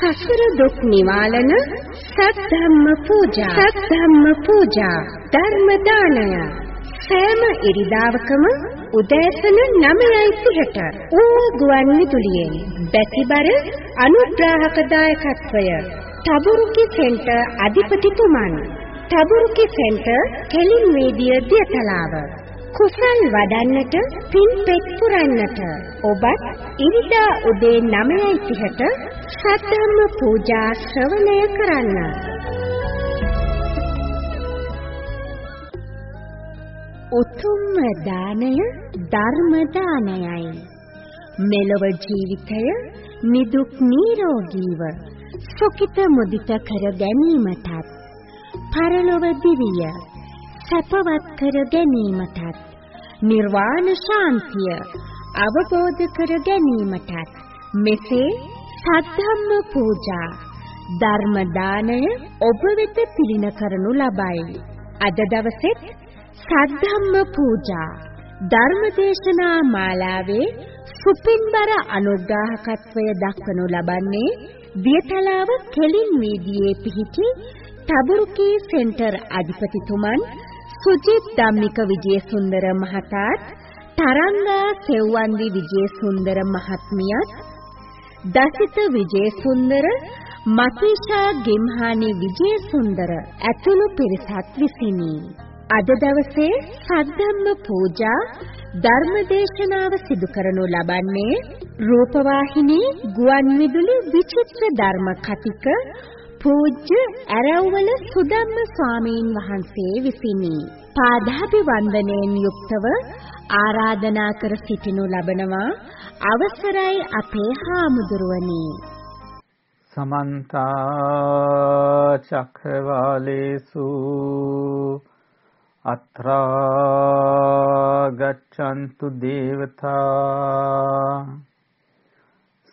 සසර දුක් නිවාලන සද්ධම්ම පූජා. සද්ධම්ම පූජා. ධර්ම දානය. සෑම ඉරිදාවකම උදෑසන 9:30ට ඌව ගුවන් විදුලියෙන් බැතිබර අනුග්‍රාහක දායකත්වය තබුරුකි සෙන්ටර් අධිපතිතුමන්. තබුරුකි සෙන්ටර් කෙලින් වේදිය දියතලාව. කුසල් වඩන්නට පින් පෙත් පුරන්නට ඔබත් ඉරිදා උදේ 9:30ට සද්ධම්ම පූජා ශ්‍රවණය කරන්න. උතුම්ම දානය ධර්ම දානයයි. මෙලොව ජීවිතය නිදුක් නිරෝගීව සුඛිත මුදිත කර ගැනීමටත් පරලොව දිවිය සැපවත් කර ගැනීමටත් නිර්වාණ ශාන්තිය අවබෝධ කර ගැනීමටත් මෙසේ සද්ධම්ම පූජා ධර්ම දානය ඔබ වෙත පිළින කරනු ලබයි. අද දවසෙත් සද්ධම්ම පූජා ධර්ම දේශනා මාලාවේ සුපින්බර අනුග්‍රාහකත්වය දක්වනු ලබන්නේ දියතලාව කෙලින් වීදියේ පිහිටි තබුරුකී සෙන්ටර් අධිපතිතුමන් සුජිත් ධම්මික විජේසුන්දර මහතාත් තරංගා සෙව්වන්දි විජේසුන්දර මහත්මියත් දසිත විජේසුන්දර මතීෂා ගෙම්හානි විජේසුන්දර ඇතුළු පිරිසක් විසිනි. අද දවසේ සද්ධම්ම පූජා ධර්මදේශනාව සිදු කරනු ලබන්නේ රූපවාහිනී ගුවන් විදුලි විචිත්‍ර ධර්ම කතික පූජ්‍ය ඇරව්වල සුදම්ම ස්වාමීන් වහන්සේ විසිනි. පාදාභිවන්දනයෙන් යුක්තව ආරාධනා කර සිටිනු ලබනවා අවසරයි අපේ හාමුදුරුවනි. සමන්ත චක්‍රවාලේසු අත්‍රා ගච්ඡන්තු දේවතා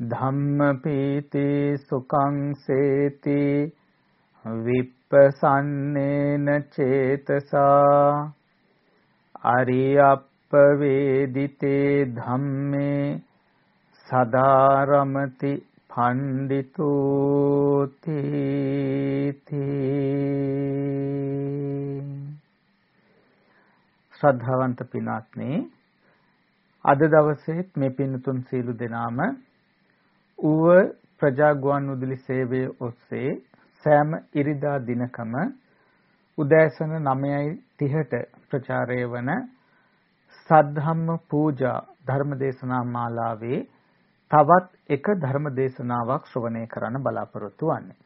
ධම්මපීති සුඛං සේති විප්පසන්නේන චේතසා අරියප්ප වේදිතේ ධම්මේ සදාරමති පණ්ඩිතෝති ශ්‍රද්ධාවන්ත පින්වත්නි අද දවසේත් මේ පින්තුන් සීලු දෙනාම ඌව ප්‍රජා ගුවන් විදුලි සේවයේ ඔස්සේ සෑම ඉරිදා දිනකම උදෑසන 9:30ට ප්‍රචාරය වන සද්ධම්ම පූජා ධර්මදේශනා මාලාවේ තවත් එක ධර්මදේශනාවක් ශ්‍රවණය කරන්න බලාපොරොත්තු වන්නේ.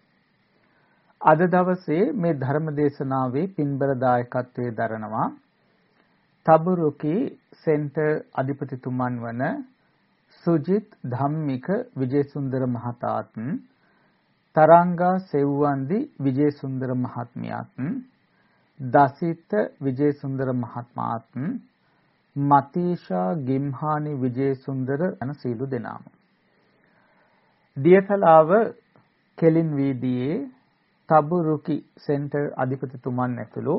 අද දවසේ මේ ධර්මදේශනාවේ පින්බර දායකත්වයේ දරනවා තබුරුකි සෙන්ටර් අධිපතිතුමන් වන සුජිත් ධම්මික විජේසුන්දර මහතාත් තරංගා සෙව්වන්දි විජේසුන්දර මහත්මියත් දසිත විජේසුන්දර මහත්මාත් මතීෂා ගිම්හානි විජේසුන්දර යන සීලු දෙනාම. දියතලාව කෙලින් වීදියේ තබුරුකි සෙන්ටර් අධිපතිතුමන් ඇතුළු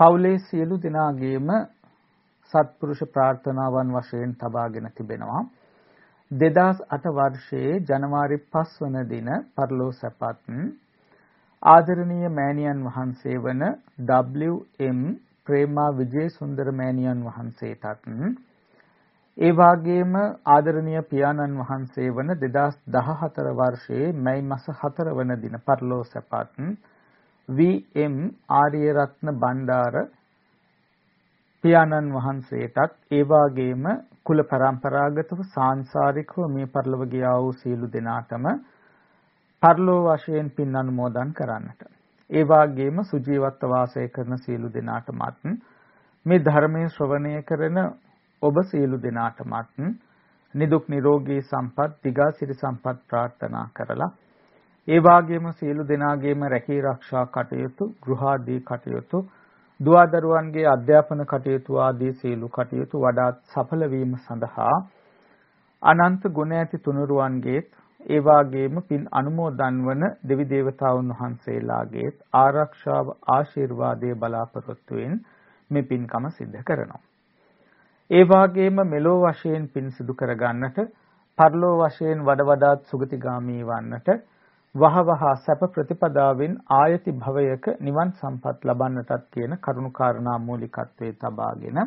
පවුලේ සියලු දෙනාගේම සත්පුරුෂ ප්‍රාර්ථනාවන් වශයෙන් තබාගෙන තිබෙනවා. 2008 වර්ෂයේ ජනවාරි 5 වන දින පරලෝ සැපත් ආදරණීය මෑණියන් වහන්සේ වන WM ප්‍රේමා විජේසුන්දර මෑණියන් වහන්සේටත් ඒ වාගේම ආදරණීය පියාණන් වහන්සේ වන 2014 වර්ෂයේ මැයි මාස 4 වන දින පරලෝ සැපත් VM ආර්යරත්න බණ්ඩාර පියාණන් වහන්සේටත් ඒ වාගේම කුල પરම්පරාගතව සාංශාරිකව මේ පරිලව ගියා වූ සීලු දෙනාටම පරලෝ වශයෙන් පින් අනුමෝදන් කරන්නට. ඒ වාගේම සුජීවත්ව වාසය කරන සියලු දෙනාටමත් මේ ධර්මයේ ශ්‍රවණය කරන ඔබ සියලු දෙනාටමත් නිදුක් නිරෝගී සම්පත් දිගාසිරි සම්පත් ප්‍රාර්ථනා කරලා ඒ වාගේම සියලු දෙනාගේම රැකී ආරක්ෂා කටයුතු ගෘහාදී කටයුතු දුවදරුවන්ගේ අධ්‍යාපන කටයුතු ආදී සියලු කටයුතු වඩාත් සඵල වීම සඳහා අනන්ත ගුණ ඇති තුනුරුවන්ගේත් ඒ වාගේම පින් අනුමෝදන් වන දෙවි දේවතාවුන් වහන්සේලාගේ ආරක්ෂාව ආශිර්වාදයේ බලාපොරොත්තුෙන් මේ පින්කම සිද්ධ කරනවා. ඒ වාගේම මෙලෝ වශයෙන් පින් සිදු කරගන්නට, පරලෝ වශයෙන් වඩ වඩාත් සුගතිගාමී වන්නට, වහවහ සැප ප්‍රතිපදාවෙන් ආයති භවයක නිවන් සම්පත් ලබන්නටත් කියන කරුණු කාරණා මූලිකත්වයේ තබාගෙන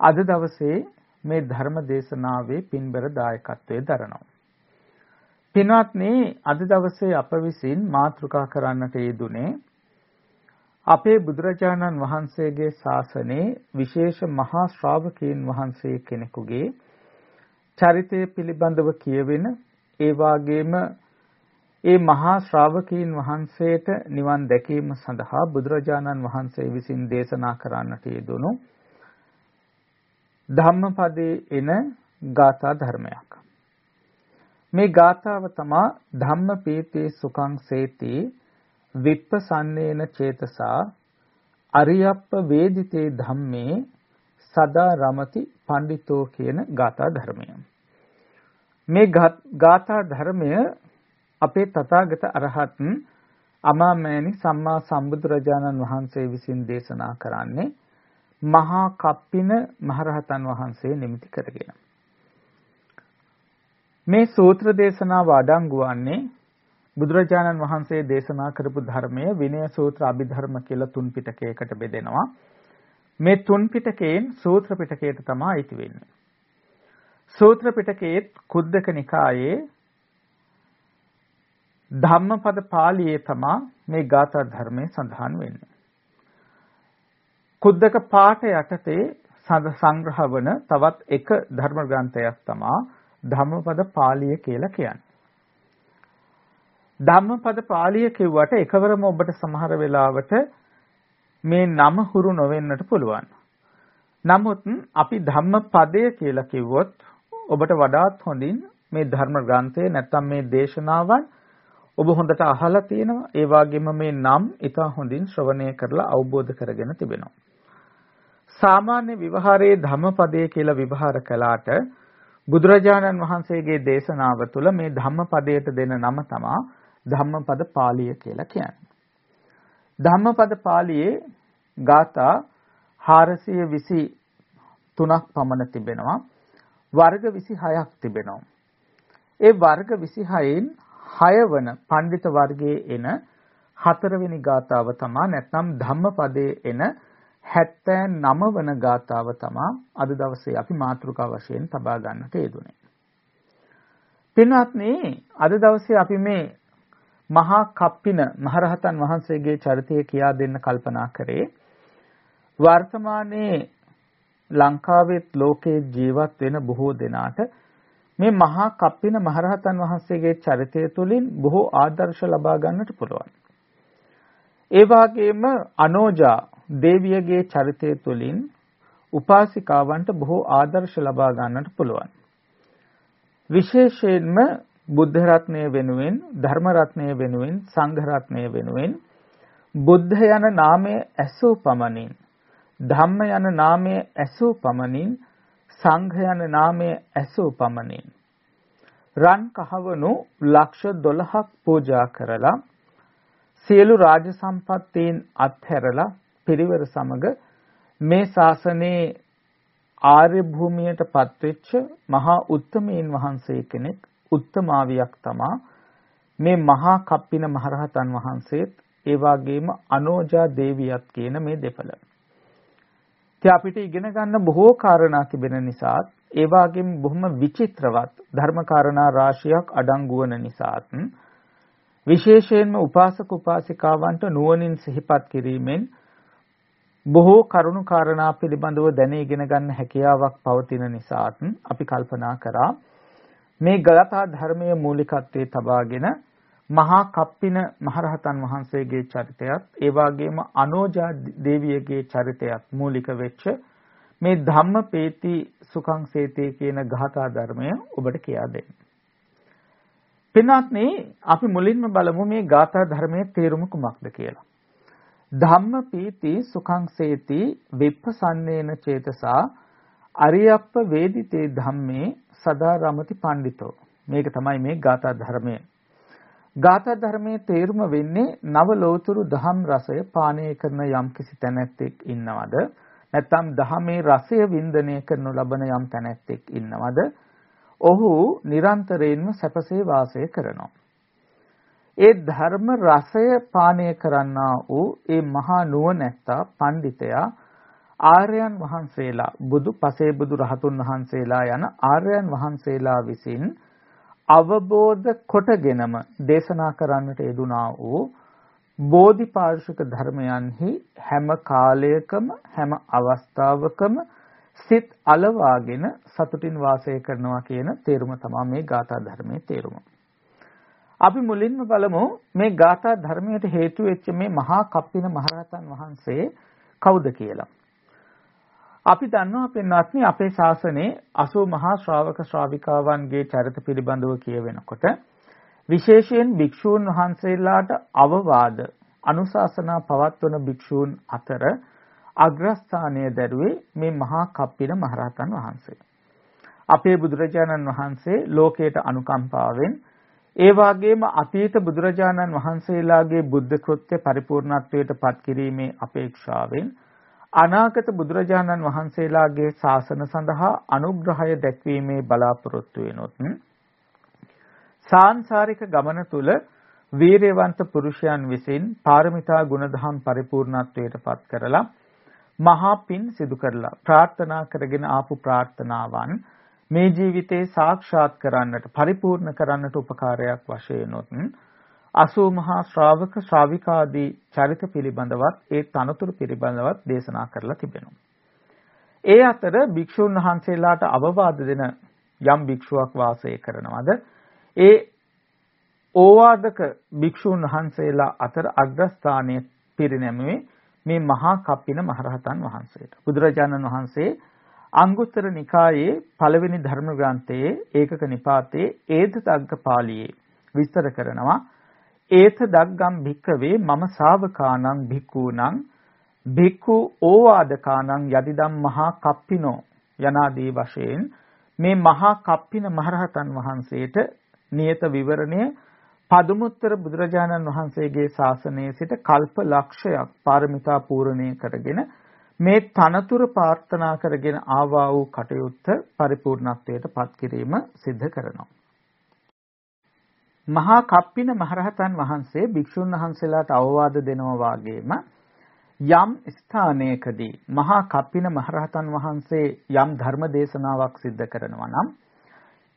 අද දවසේ මේ ධර්ම දේශනාවේ පින්බර දායකත්වයේ දරනවා. පින්වත්නි අද දවසේ අප විසින් මාතෘකා කරන්නට යෙදුනේ අපේ බුදුරජාණන් වහන්සේගේ ශාසනයේ විශේෂ මහා ශ්‍රාවකීන් වහන්සේ කෙනෙකුගේ චරිතය පිළිබඳව කියවෙන ඒ වාගේම ඒ මහා ශ්‍රාවකීන් වහන්සේට නිවන් දැකීම සඳහා බුදුරජාණන් වහන්සේ විසින් දේශනා කරන්නට යෙදුණු ධම්මපදයේ එන ගාථා ධර්මයක්. මේ ගාථාව තමා ධම්මපීතේ සුඛං සේති විප්පසන්නේන චේතසා අරියප්ප වේදිතේ ධම්මේ සදා රමති පඬිතෝ කියන ගාථා ධර්මය. මේ ගාථා ධර්මය අපේ තථාගත අරහත් අමාමෑණි සම්මා සම්බුදුරජාණන් වහන්සේ විසින් දේශනා කරන්නේ මහා කප්පින මහරහතන් වහන්සේ නිමිති කරගෙන. මේ සූත්‍ර දේශනාව අඩංගු වන්නේ බුදුරජාණන් වහන්සේ දේශනා කරපු ධර්මය විනය සූත්‍ර අභිධර්ම කියලා තුන් පිටකයකට බෙදෙනවා. මේ තුන් පිටකයෙන් සූත්‍ර පිටකයට තමයි අයිති වෙන්නේ. සූත්‍ර පිටකයේ කුද්දක නිකායේ ධම්මපද පාළියේ තමයි මේ ගාථා ධර්මයේ සඳහන් වෙන්නේ. කුද්දක පාඨ යටතේ සංග්‍රහ වන තවත් එක ධර්ම ග්‍රන්ථයක් තමයි ධම්මපද පාළිය කියලා කියන්නේ. ධම්මපද පාළිය කිව්වට එකවරම ඔබට සමහර වෙලාවට මේ නම හුරු නොවෙන්නට පුළුවන්. නමුත් අපි ධම්මපදය කියලා කිව්වොත් ඔබට වඩාත් හොඳින් මේ ධර්ම ග්‍රන්ථය නැත්නම් මේ දේශනාවන් ඔබ හොඳට අහලා තියෙනවා. ඒ වගේම මේ නම් ඉතා හොඳින් ශ්‍රවණය කරලා අවබෝධ කරගෙන තිබෙනවා. සාමාන්‍ය විවහාරයේ ධම්මපදය කියලා විවහාර කළාට බුදුරජාණන් වහන්සේගේ දේශනාව තුළ මේ ධම්මපදයට දෙන නම තමා ධම්මපද පාළිය කියලා කියන්නේ. ධම්මපද පාළියේ ગાථා 423ක් පමණ තිබෙනවා. වර්ග 26ක් තිබෙනවා. ඒ වර්ග 26න් 6 වන පඬිත වර්ගයේ එන හතරවෙනි ගාතාව තමා නැත්නම් ධම්මපදයේ එන 79 වන ගාතාව තමා අද දවසේ අපි මාතෘකා වශයෙන් තබා ගන්නට යෙදුනේ. පින්වත්නි අද දවසේ අපි මේ මහා කප්පින මහරහතන් වහන්සේගේ චරිතය කියා දෙන්න කල්පනා කරේ වර්තමානයේ ලංකාවේ ලෝකේ ජීවත් වෙන බොහෝ දෙනාට මේ මහා කප්පින මහරහතන් වහන්සේගේ චරිතය තුළින් බොහෝ ආදර්ශ ලබා ගන්නට පුළුවන්. ඒ වගේම අනෝජා දේවියගේ චරිතය තුළින් උපාසිකාවන්ට බොහෝ ආදර්ශ ලබා ගන්නට පුළුවන්. විශේෂයෙන්ම බුද්ධ රත්නය වෙනුවෙන් ධර්ම රත්නය වෙනුවෙන් සංඝ රත්නය වෙනුවෙන් බුද්ධ යන නාමය ඇසූ පමණින් ධම්ම යන නාමය ඇසූ පමණින් සංඝ යන නාමය ඇසූ පමණින් රන් කහවණු ලක්ෂ 12ක් පූජා කරලා සියලු රාජ සම්පත්තීන් අත්හැරලා පිරිවර සමග මේ ශාසනයේ ආර්ය භූමියට පත්වෙච්ච මහා උත්තමීන් වහන්සේ කෙනෙක් උත්තමාවියක් තමා මේ මහා කප්පින මහරහතන් වහන්සේත් ඒ වගේම අනෝජා දේවියත් කියන මේ දෙපළ. ඉතින් අපිට ඉගෙන ගන්න බොහෝ කාරණා තිබෙන නිසාත් ඒ වගේම බොහොම විචිත්‍රවත් ධර්ම කාරණා රාශියක් අඩංගු වන නිසාත් විශේෂයෙන්ම උපාසක උපාසිකාවන්ට නුවණින් සිහිපත් කිරීමෙන් බොහෝ කරුණු කාරණා පිළිබඳව දැන ඉගෙන ගන්න හැකියාවක් පවතින නිසාත් අපි කල්පනා කරා. මේ ගලතා ධර්මයේ මූලිකත්වයේ තබාගෙන මහා කප්පින මහරහතන් වහන්සේගේ චරිතයත් ඒ වගේම අනෝජා දේවියගේ චරිතයත් මූලික වෙච්ච මේ ධම්මපේති සුඛං සේතේ කියන ගාථා ධර්මය ඔබට කියා දෙන්න. පින්වත්නි අපි මුලින්ම බලමු මේ ගාථා ධර්මයේ තේරුම කුමක්ද කියලා. ධම්ම පීති සුඛං සේති විප්පසන්නේන චේතසා අරියප්ප වේදිතේ ධම්මේ සදා රමති පඬිතෝ මේක තමයි මේ ගාථා ධර්මය ගාථා ධර්මයේ තේරුම වෙන්නේ නව ලෝතුරු දහම් රසය පානය කරන යම් කිසි තැනැත්තෙක් ඉන්නවද? නැත්නම් දහමේ රසය වින්දනය කරනු ලබන යම් තැනැත්තෙක් ඉන්නවද? ඔහු නිරන්තරයෙන්ම සැපසේ වාසය කරනවා. ඒ ධර්ම රසය පානය කරන්නා වූ ඒ මහා නුවණැත්තා පඬිතයා ආර්යයන් වහන්සේලා බුදු පසේ බුදු රහතුන් වහන්සේලා යන ආර්යයන් වහන්සේලා විසින් අවබෝධ කොටගෙනම දේශනා කරන්නට යෙදුනා වූ බෝධිපාර්ශික ධර්මයන්හි හැම කාලයකම හැම අවස්ථාවකම සිත් අලවාගෙන සතුටින් වාසය කරනවා කියන තේරුම තමයි මේ ගාථා ධර්මයේ තේරුම. අපි මුලින්ම බලමු මේ ගාථා ධර්මයට හේතු වෙච්ච මේ මහා කප්පින මහරහතන් වහන්සේ කවුද කියලා. අපි දන්නවා පින්වත්නි අපේ ශාසනයේ 80 මහා ශ්‍රාවක ශ්‍රාවිකාවන්ගේ චරිත පිළිබඳව කියවෙනකොට විශේෂයෙන් භික්ෂූන් වහන්සේලාට අවවාද අනුශාසනා පවත්වන භික්ෂූන් අතර අග්‍රස්ථානය දැරුවේ මේ මහා කප්පින මහරහතන් වහන්සේ. අපේ බුදුරජාණන් වහන්සේ ලෝකයට අනුකම්පාවෙන් ඒ වගේම අතීත බුදුරජාණන් වහන්සේලාගේ බුද්ධ කෘත්‍ය පරිපූර්ණත්වයට පත් කිරීමේ අපේක්ෂාවෙන් අනාගත බුදුරජාණන් වහන්සේලාගේ ශාසන සඳහා අනුග්‍රහය දැක්වීමේ බලාපොරොත්තු වෙනොත් සාංශාරික ගමන තුල වීරයවන්ත පුරුෂයන් විසින් පාරමිතා ගුණධම් පරිපූර්ණත්වයට පත් කරලා මහා පින් සිදු කරලා ප්‍රාර්ථනා කරගෙන ආපු ප්‍රාර්ථනාවන් මේ ජීවිතේ සාක්ෂාත් කරන්නට පරිපූර්ණ කරන්නට උපකාරයක් වශයෙන් උත් අසූ මහා ශ්‍රාවක ශ්‍රාවිකාදී චරිත පිළිබඳවත් ඒ තනතුරු පිළිබඳවත් දේශනා කරලා තිබෙනවා. ඒ අතර භික්ෂුන් වහන්සේලාට අවවාද දෙන යම් භික්ෂුවක් වාසය කරනවද ඒ ඕවාදක භික්ෂුන් වහන්සේලා අතර අග්‍රස්ථානයේ පිරිනැමුවේ මේ මහා කප්පින මහරහතන් වහන්සේට. බුදුරජාණන් වහන්සේ අංගුත්තර නිකායේ පළවෙනි ධර්ම ග්‍රන්ථයේ ඒකක නිපාතේ ඒත දග්ග පාළියේ විස්තර කරනවා ඒත දග්ගම් භික්කවේ මම ශාවකානං භික්ඛූනං භික්ඛු ඕවාදකානං යදිදම් මහා කප්පිනෝ යනාදී වශයෙන් මේ මහා කප්පින මහරහතන් වහන්සේට නියත විවරණය පදුමුත්තර බුදුරජාණන් වහන්සේගේ ශාසනයේ සිට කල්ප ලක්ෂයක් පාරමිතා පූර්ණේ කරගෙන මේ තනතුරු ප්‍රාර්ථනා කරගෙන ආවා වූ කටයුත්ත පරිපූර්ණත්වයට පත් කිරීම සිද්ධ කරනවා. මහා කප්පින මහරහතන් වහන්සේ භික්ෂුන් වහන්සේලාට අවවාද දෙනවා වාගේම යම් ස්ථානයකදී මහා කප්පින මහරහතන් වහන්සේ යම් ධර්ම දේශනාවක් සිද්ධ කරනවා නම්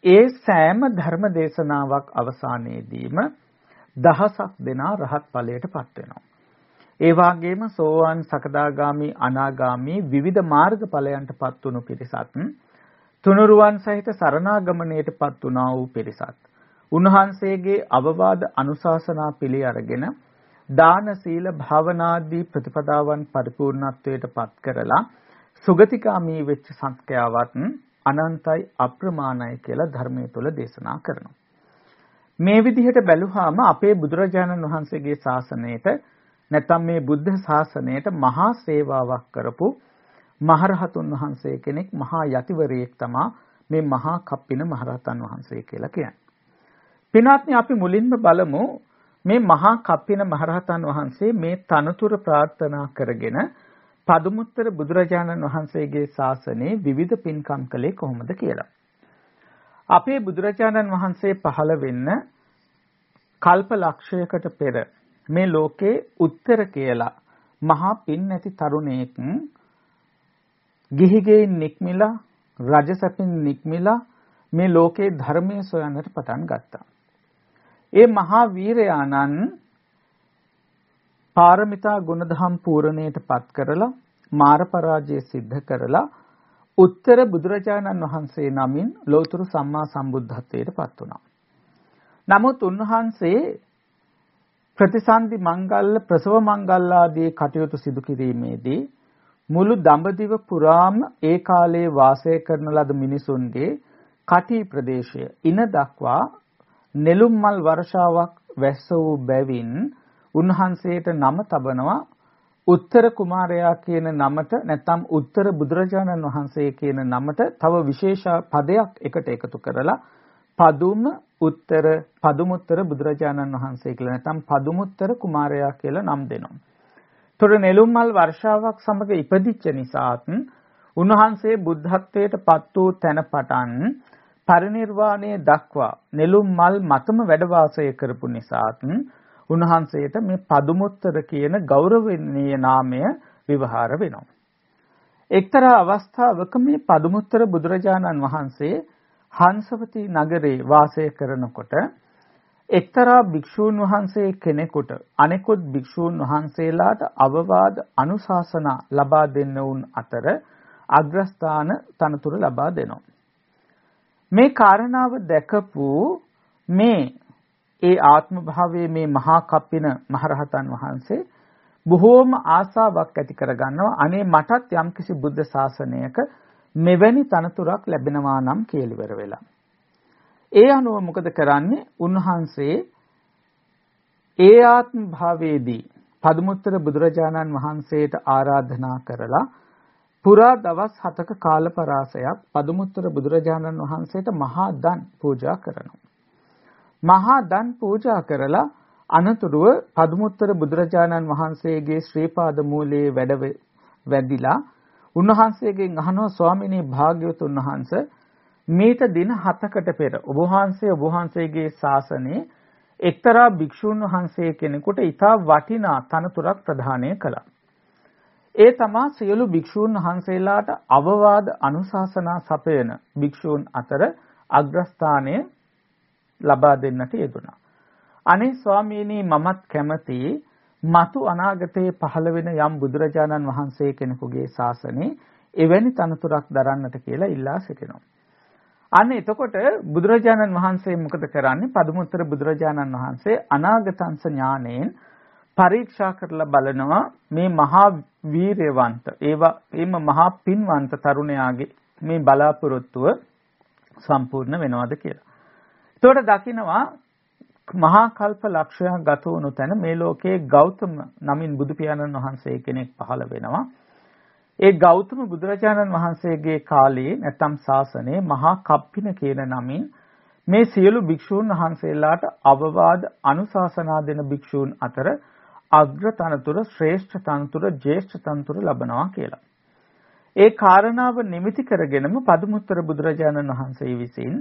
ඒ සෑම ධර්ම දේශනාවක් අවසානයේදීම දහසක් දෙනා රහත් ඵලයට පත් වෙනවා. ඒ වගේම සෝවාන් සකදාගාමි අනාගාමි විවිධ මාර්ගඵලයන්ටපත් වුණු පිරිසත් තුනුරුවන් සහිත සරණාගමණයටපත් වුණා වූ පිරිසත් උන්වහන්සේගේ අවවාද අනුශාසනා පිළි අරගෙන දාන සීල භාවනාදී ප්‍රතිපදාවන් පරිපූර්ණත්වයටපත් කරලා සුගතිකාමී වෙච්ච සංස්කයාවත් අනන්තයි අප්‍රමාණයි කියලා ධර්මයේ තුල දේශනා කරනවා. මේ විදිහට බැලුවාම අපේ බුදුරජාණන් වහන්සේගේ ශාසනයට නැත්නම් මේ බුද්ධ ශාසනයට මහා සේවාවක් කරපු මහරහතුන් වහන්සේ කෙනෙක් මහා යතිවරයෙක් තමා මේ මහා කප්පින මහරහතන් වහන්සේ කියලා කියන්නේ. පින්වත්නි අපි මුලින්ම බලමු මේ මහා කප්පින මහරහතන් වහන්සේ මේ තනතුර ප්‍රාර්ථනා කරගෙන පදුමුත්තර බුදුරජාණන් වහන්සේගේ ශාසනයේ විවිධ පින්කම් කළේ කොහොමද කියලා. අපේ බුදුරජාණන් වහන්සේ පහළ වෙන්න කල්ප ලක්ෂයකට පෙර මේ ලෝකේ උත්තර කියලා මහා පින් නැති තරුණයෙක් ගිහිගෙයින් නික්මිලා රජසපින් නික්මිලා මේ ලෝකේ ධර්මයේ සොයන්නට පටන් ගත්තා. ඒ මහා වීරයාණන් පාරමිතා ගුණධම් පූර්ණයට පත් කරලා මාර පරාජය සිද්ධ කරලා උත්තර බුදුරජාණන් වහන්සේ නමින් ලෝතුරු සම්මා සම්බුද්ධත්වයට පත් වුණා. නමුත් උන්වහන්සේ ප්‍රතිසන්දි මංගල්ල ප්‍රසව මංගල්ල ආදී කටයුතු සිදු කිරීමේදී මුළු දඹදිව පුරාම ඒ කාලයේ වාසය කරන ලද මිනිසුන්ගේ කටි ප්‍රදේශය ඉන දක්වා නෙළුම් මල් වර්ෂාවක් වැස්ස වූ බැවින් උන්වහන්සේට නම තබනවා උත්තර කුමාරයා කියන නමට නැත්නම් උත්තර බුදුරජාණන් වහන්සේ කියන නමට තව විශේෂ පදයක් එකට එකතු කරලා පදුම උත්තර පදුමුත්තර බුදුරජාණන් වහන්සේ කියලා නැත්නම් පදුමුත්තර කුමාරයා කියලා නම් දෙනවා. ତොර නෙළුම් මල් වර්ෂාවක් සමග ඉපදිච්ච නිසාත් උන්වහන්සේ බුද්ධත්වයට පත් වූ තැන පටන් පරිණිර්වාණය දක්වා නෙළුම් මල් මතම වැඩ වාසය කරපු නිසාත් උන්වහන්සේට මේ පදුමුත්තර කියන ගෞරවනීය නාමය විවහාර වෙනවා. එක්තරා අවස්ථාවක මේ පදුමුත්තර බුදුරජාණන් වහන්සේ හංසවති නගරේ වාසය කරනකොට එක්තරා භික්ෂූන් වහන්සේ කෙනෙකුට අනෙකුත් භික්ෂූන් වහන්සේලාට අවවාද අනුශාසනා ලබා දෙන්න වුන් අතර අග්‍රස්ථාන තනතුරු ලබා දෙනවා. මේ කාරණාව දැකපු මේ ඒ ආත්ම භාවයේ මේ මහා කප්පින මහරහතන් වහන්සේ බොහෝම ආසාවක් ඇති කරගන්නවා අනේ මටත් යම්කිසි බුද්ධ ශාසනයක මෙවැනි තනතුරක් ලැබෙනවා නම් කියලිවර වෙලා. ඒ අනුව මොකද කරන්නේ? උන්වහන්සේ ඒ ආත්ම භාවයේදී පදුමුත්තර බුදුරජාණන් වහන්සේට ආරාධනා කරලා පුරා දවස් 7ක කාල පරාසයක් පදුමුත්තර බුදුරජාණන් වහන්සේට මහා දන් පූජා කරනවා. මහා දන් පූජා කරලා අනතුරුව පදුමුත්තර බුදුරජාණන් වහන්සේගේ ශ්‍රී පාද මූලයේ වැඩ වැදිලා උන්වහන්සේගෙන් අහනවා ස්වාමිනී භාග්‍යවතුන් වහන්සේ මේට දින 7කට පෙර ඔබ වහන්සේ ඔබ වහන්සේගේ ශාසනයේ එක්තරා භික්ෂුන් වහන්සේ කෙනෙකුට ඊටා වටිනා තනතුරක් ප්‍රදානය කළා. ඒ තමා සියලු භික්ෂූන් වහන්සේලාට අවවාද අනුශාසනා සපයන භික්ෂූන් අතර අග්‍රස්ථානය ලබා දෙන්නට යෙදුණා. අනේ ස්වාමීනි මමත් කැමති මතු අනාගතයේ පහළ වෙන යම් බුදුරජාණන් වහන්සේ කෙනෙකුගේ ශාසනයේ එවැනි තනතුරක් දරන්නට කියලා ඉල්ලා සිටිනවා. අන්න එතකොට බුදුරජාණන් වහන්සේ මොකද කරන්නේ? පදුමුත්තර බුදුරජාණන් වහන්සේ අනාගතංස ඥාණයෙන් පරීක්ෂා කරලා බලනවා මේ මහා වීරයවන්ත ඒවා එම මහා පින්වන්ත තරුණයාගේ මේ බලාපොරොත්තුව සම්පූර්ණ වෙනවද කියලා. එතකොට දකිනවා මහා කල්ප ලක්ෂයක් ගත වුණු තැන මේ ලෝකයේ ගෞතම නමින් බුදු පියාණන් වහන්සේ කෙනෙක් පහළ වෙනවා. ඒ ගෞතම බුදුරජාණන් වහන්සේගේ කාලයේ නැත්නම් ශාසනයේ මහා කප්පින කියන නමින් මේ සියලු භික්ෂූන් වහන්සේලාට අවවාද අනුශාසනා දෙන භික්ෂූන් අතර අග්‍ර තනතුර ශ්‍රේෂ්ඨ තනතුර ජේෂ්ඨ තනතුර ලබනවා කියලා. ඒ කාරණාව නිමිති කරගෙනම පදුමුත්තර බුදුරජාණන් වහන්සේ විසින්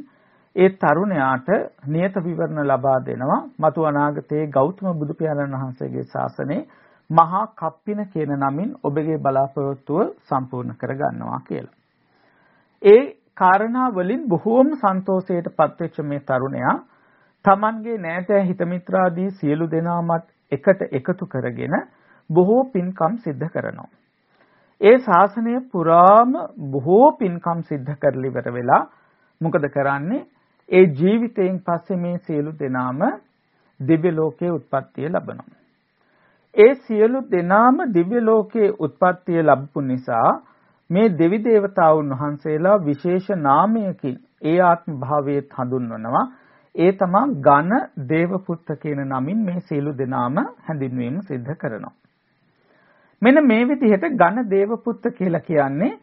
ඒ තරුණයාට නියත විවරණ ලබා දෙනවා මතු අනාගතයේ ගෞතම බුදු පියාණන් වහන්සේගේ ශාසනයේ මහා කප්පින කියන නමින් ඔබගේ බලාපොරොත්තුව සම්පූර්ණ කරගන්නවා කියලා. ඒ කාරණා වලින් බොහෝම සන්තෝෂයට පත්වෙච්ච මේ තරුණයා Tamanගේ නෑතෑ හිතමිත්‍රාදී සියලු දෙනාමත් එකට එකතු කරගෙන බොහෝ පින්කම් සිද්ධ කරනවා. ඒ ශාසනය පුරාම බොහෝ පින්කම් සිද්ධ කරලි ඉවර වෙලා මොකද කරන්නේ? ඒ ජීවිතයෙන් පස්සේ මේ සියලු දෙනාම දිව්‍ය ලෝකයේ උත්පත්තිය ලබනවා. ඒ සියලු දෙනාම දිව්‍ය ලෝකයේ උත්පත්තිය ලැබපු නිසා මේ දෙවි දේවතාවුන් වහන්සේලා විශේෂ නාමයකින් ඒ ආත්ම භාවයේ හඳුන්වනවා ඒ තමා ඝන දේවපුත්ත කියන නමින් මේ සීලු දෙනාම හැඳින්වීම සිද්ධ කරනවා. මෙන්න මේ විදිහට ඝන දේවපුත්ත කියලා කියන්නේ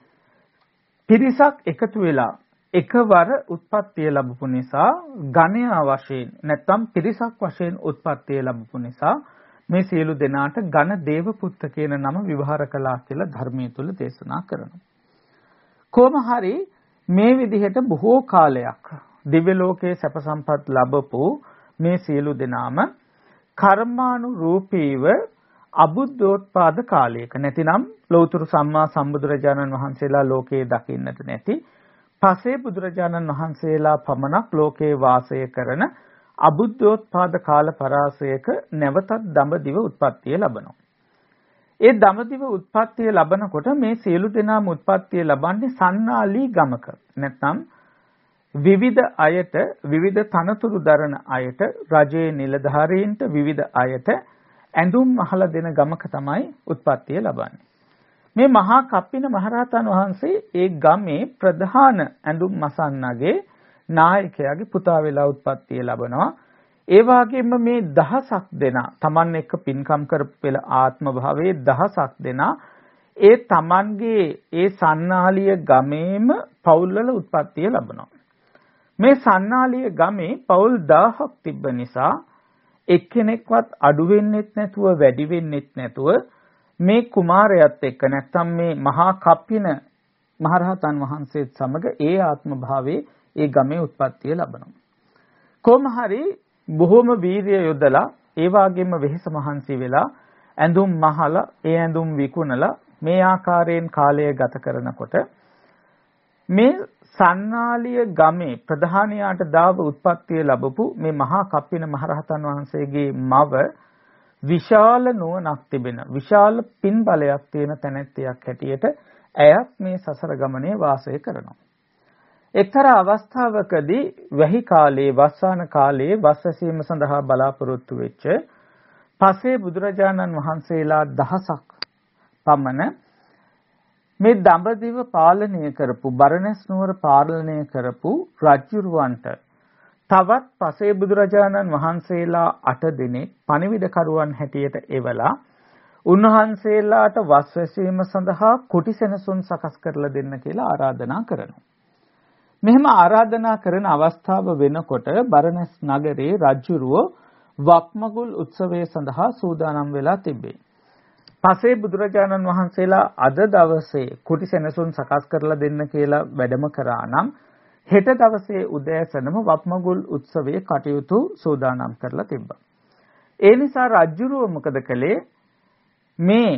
පිරිසක් එකතු වෙලා එකවර උත්පත්තිය ලැබපු නිසා ඝණයා වශයෙන් නැත්නම් පිරිසක් වශයෙන් උත්පත්තිය ලැබපු නිසා මේ සියලු දෙනාට ඝන දේව පුත්ත කියන නම විවහාර කළා කියලා ධර්මයේ තුල දේශනා කරනවා. කොහොම හරි මේ විදිහට බොහෝ කාලයක් දිව්‍ය ලෝකයේ සැප සම්පත් ලැබපු මේ සියලු දෙනාම කර්මානුරූපීව අබුද්ධෝත්පාද කාලයක නැතිනම් ලෞතර සම්මා සම්බුදුරජාණන් වහන්සේලා ලෝකයේ දකින්නට නැති පසේ බුදුරජාණන් වහන්සේලා පමණක් ලෝකේ වාසය කරන අබුද්ධෝත්පාද කාල පරාසයක නැවතත් දඹදිව උත්පත්තිය ලබනවා. ඒ දඹදිව උත්පත්තිය ලබනකොට මේ සියලු දෙනාම උත්පත්තිය ලබන්නේ සන්නාලී ගමක. නැත්නම් විවිධ අයට විවිධ තනතුරු දරන අයට රජයේ නිලධාරීන්ට විවිධ අයට ඇඳුම් අහලා දෙන ගමක තමයි උත්පත්තිය ලබන්නේ. මේ මහා කප්පින මහරහතන් වහන්සේ ඒ ගමේ ප්‍රධාන ඇඳුම් මසන්නගේ නායකයාගේ පුතා වෙලා උත්පත්තිය ලබනවා. ඒ වගේම මේ දහසක් දෙනා Taman එක්ක පින්කම් කරපු පෙළ ආත්ම භාවයේ දහසක් දෙනා ඒ Tamanගේ ඒ සන්නාලිය ගමේම පවුල්වල උත්පත්තිය ලබනවා. මේ සන්නාලිය ගමේ පවුල් 1000ක් තිබ්බ නිසා එක්කෙනෙක්වත් අඩු වෙන්නෙත් නැතුව වැඩි වෙන්නෙත් නැතුව මේ කුමාරයාත් එක්ක නැත්තම් මේ මහා කප්පින මහරහතන් වහන්සේත් සමග ඒ ආත්ම භාවයේ ඒ ගමේ උත්පත්තිය ලබනවා. කොහොම හරි බොහොම වීරිය යොදලා ඒ වගේම වෙහෙස මහන්සි වෙලා ඇඳුම් මහලා ඒ ඇඳුම් විකුණලා මේ ආකාරයෙන් කාලය ගත කරනකොට මේ සන්නාලිය ගමේ ප්‍රධානියාට දාව උත්පත්තිය ලැබපු මේ මහා කප්පින මහරහතන් වහන්සේගේ මව විශාල නුවණක් තිබෙන විශාල පින් බලයක් තියෙන තැනැත්තියක් හැටියට ඇයත් මේ සසර ගමනේ වාසය කරනවා. එක්තරා අවස්ථාවකදී වැහි කාලයේ වස්සාන කාලයේ වස්සසීම සඳහා බලාපොරොත්තු වෙච්ච පසේ බුදුරජාණන් වහන්සේලා දහසක් පමණ මේ දඹදිව පාලනය කරපු බරණැස් නුවර පාලනය කරපු රජුරවන්ට තවත් පසේ බුදුරජාණන් වහන්සේලා 8 දෙනෙක් පණිවිඩකරුවන් හැටියට එවලා උන්වහන්සේලාට වස්වැසීම සඳහා කුටි සෙනසුන් සකස් කරලා දෙන්න කියලා ආරාධනා කරනවා. මෙහෙම ආරාධනා කරන අවස්ථාව වෙනකොට බරණැස් නගරේ රජුරුව වක්මගුල් උත්සවය සඳහා සූදානම් වෙලා තිබේ. පසේ බුදුරජාණන් වහන්සේලා අද දවසේ කුටි සෙනසුන් සකස් කරලා දෙන්න කියලා වැඩම කරා නම් හෙට දවසේ උදෑසනම වක්මගුල් උත්සවයේ කටයුතු සූදානම් කරලා තිබ්බා. ඒ නිසා රජුරුව මොකද කළේ මේ